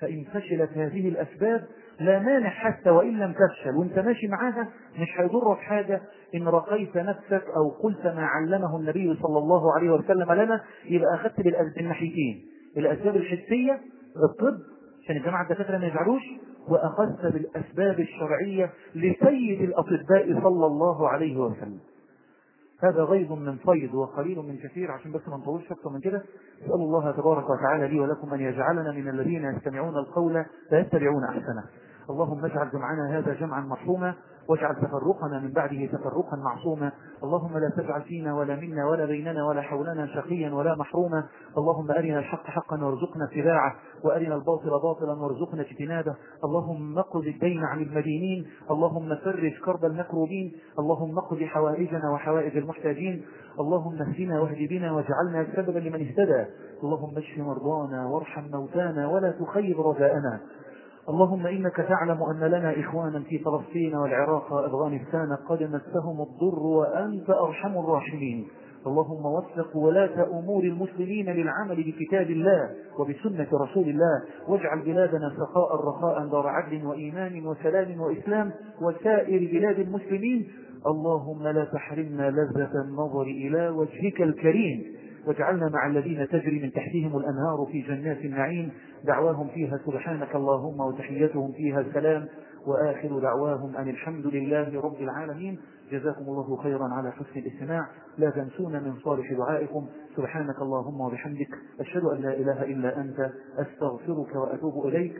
S3: فإن فشلت هذه الأسباب لا مانع حتى وإن لم تفشل. وأنت ماشي معاها مش هيضرك حاجة. إن رقيت نفسك أو قلت ما علمه النبي صلى الله عليه وسلم لنا يبقى أخذت بالناحيتين. الأسباب الحسية الطب عشان الجماعة الدكاترة ما يزعلوش وأخذت بالأسباب الشرعية لسيد الأطباء صلى الله عليه وسلم. هذا غيظ من فيض وقليل من كثير عشان بس ما نطولش أكثر من كده. أسأل الله تبارك وتعالى لي ولكم أن يجعلنا من الذين يستمعون القول فيتبعون أحسنه. اللهم اجعل جمعنا هذا جمعا مرحوما واجعل تفرقنا من بعده تفرقا معصوما. اللهم لا تجعل فينا ولا منا ولا بيننا ولا حولنا شقيا ولا محروما. اللهم أرنا الحق حقا وارزقنا اتباعه وأرنا الباطل باطلا وارزقنا اجتنابه. اللهم اقض الدين عن المدينين اللهم فرج كرب المكروبين اللهم اقض حوائجنا وحوائج المحتاجين. اللهم اهدنا واهد بنا واجعلنا سببا لمن اهتدى. اللهم اشف مرضانا وارحم موتانا ولا تخيب رجاءنا. اللهم إنك تعلم أن لنا إخوانا في فلسطين والعراق وأفغانستان قد مسهم الضر وأنت أرحم الراحمين. اللهم وفق ولاة أمور المسلمين للعمل بكتاب الله وبسنة رسول الله. واجعل بلادنا سخاء رخاء دار عدل وإيمان وسلام وإسلام وسائر بلاد المسلمين. اللهم لا تحرمنا لذة النظر إلى وجهك الكريم. واجعلنا مع الذين تجري من تحتهم الأنهار في جنات النعيم دعواهم فيها سبحانك اللهم وتحيتهم فيها السلام وآخر دعواهم أن الحمد لله رب العالمين. جزاكم الله خيرا على حسن الاستماع. لا تنسونا من صالح دعائكم. سبحانك اللهم وبحمدك أشهد أن لا إله إلا أنت أستغفرك وأتوب إليك.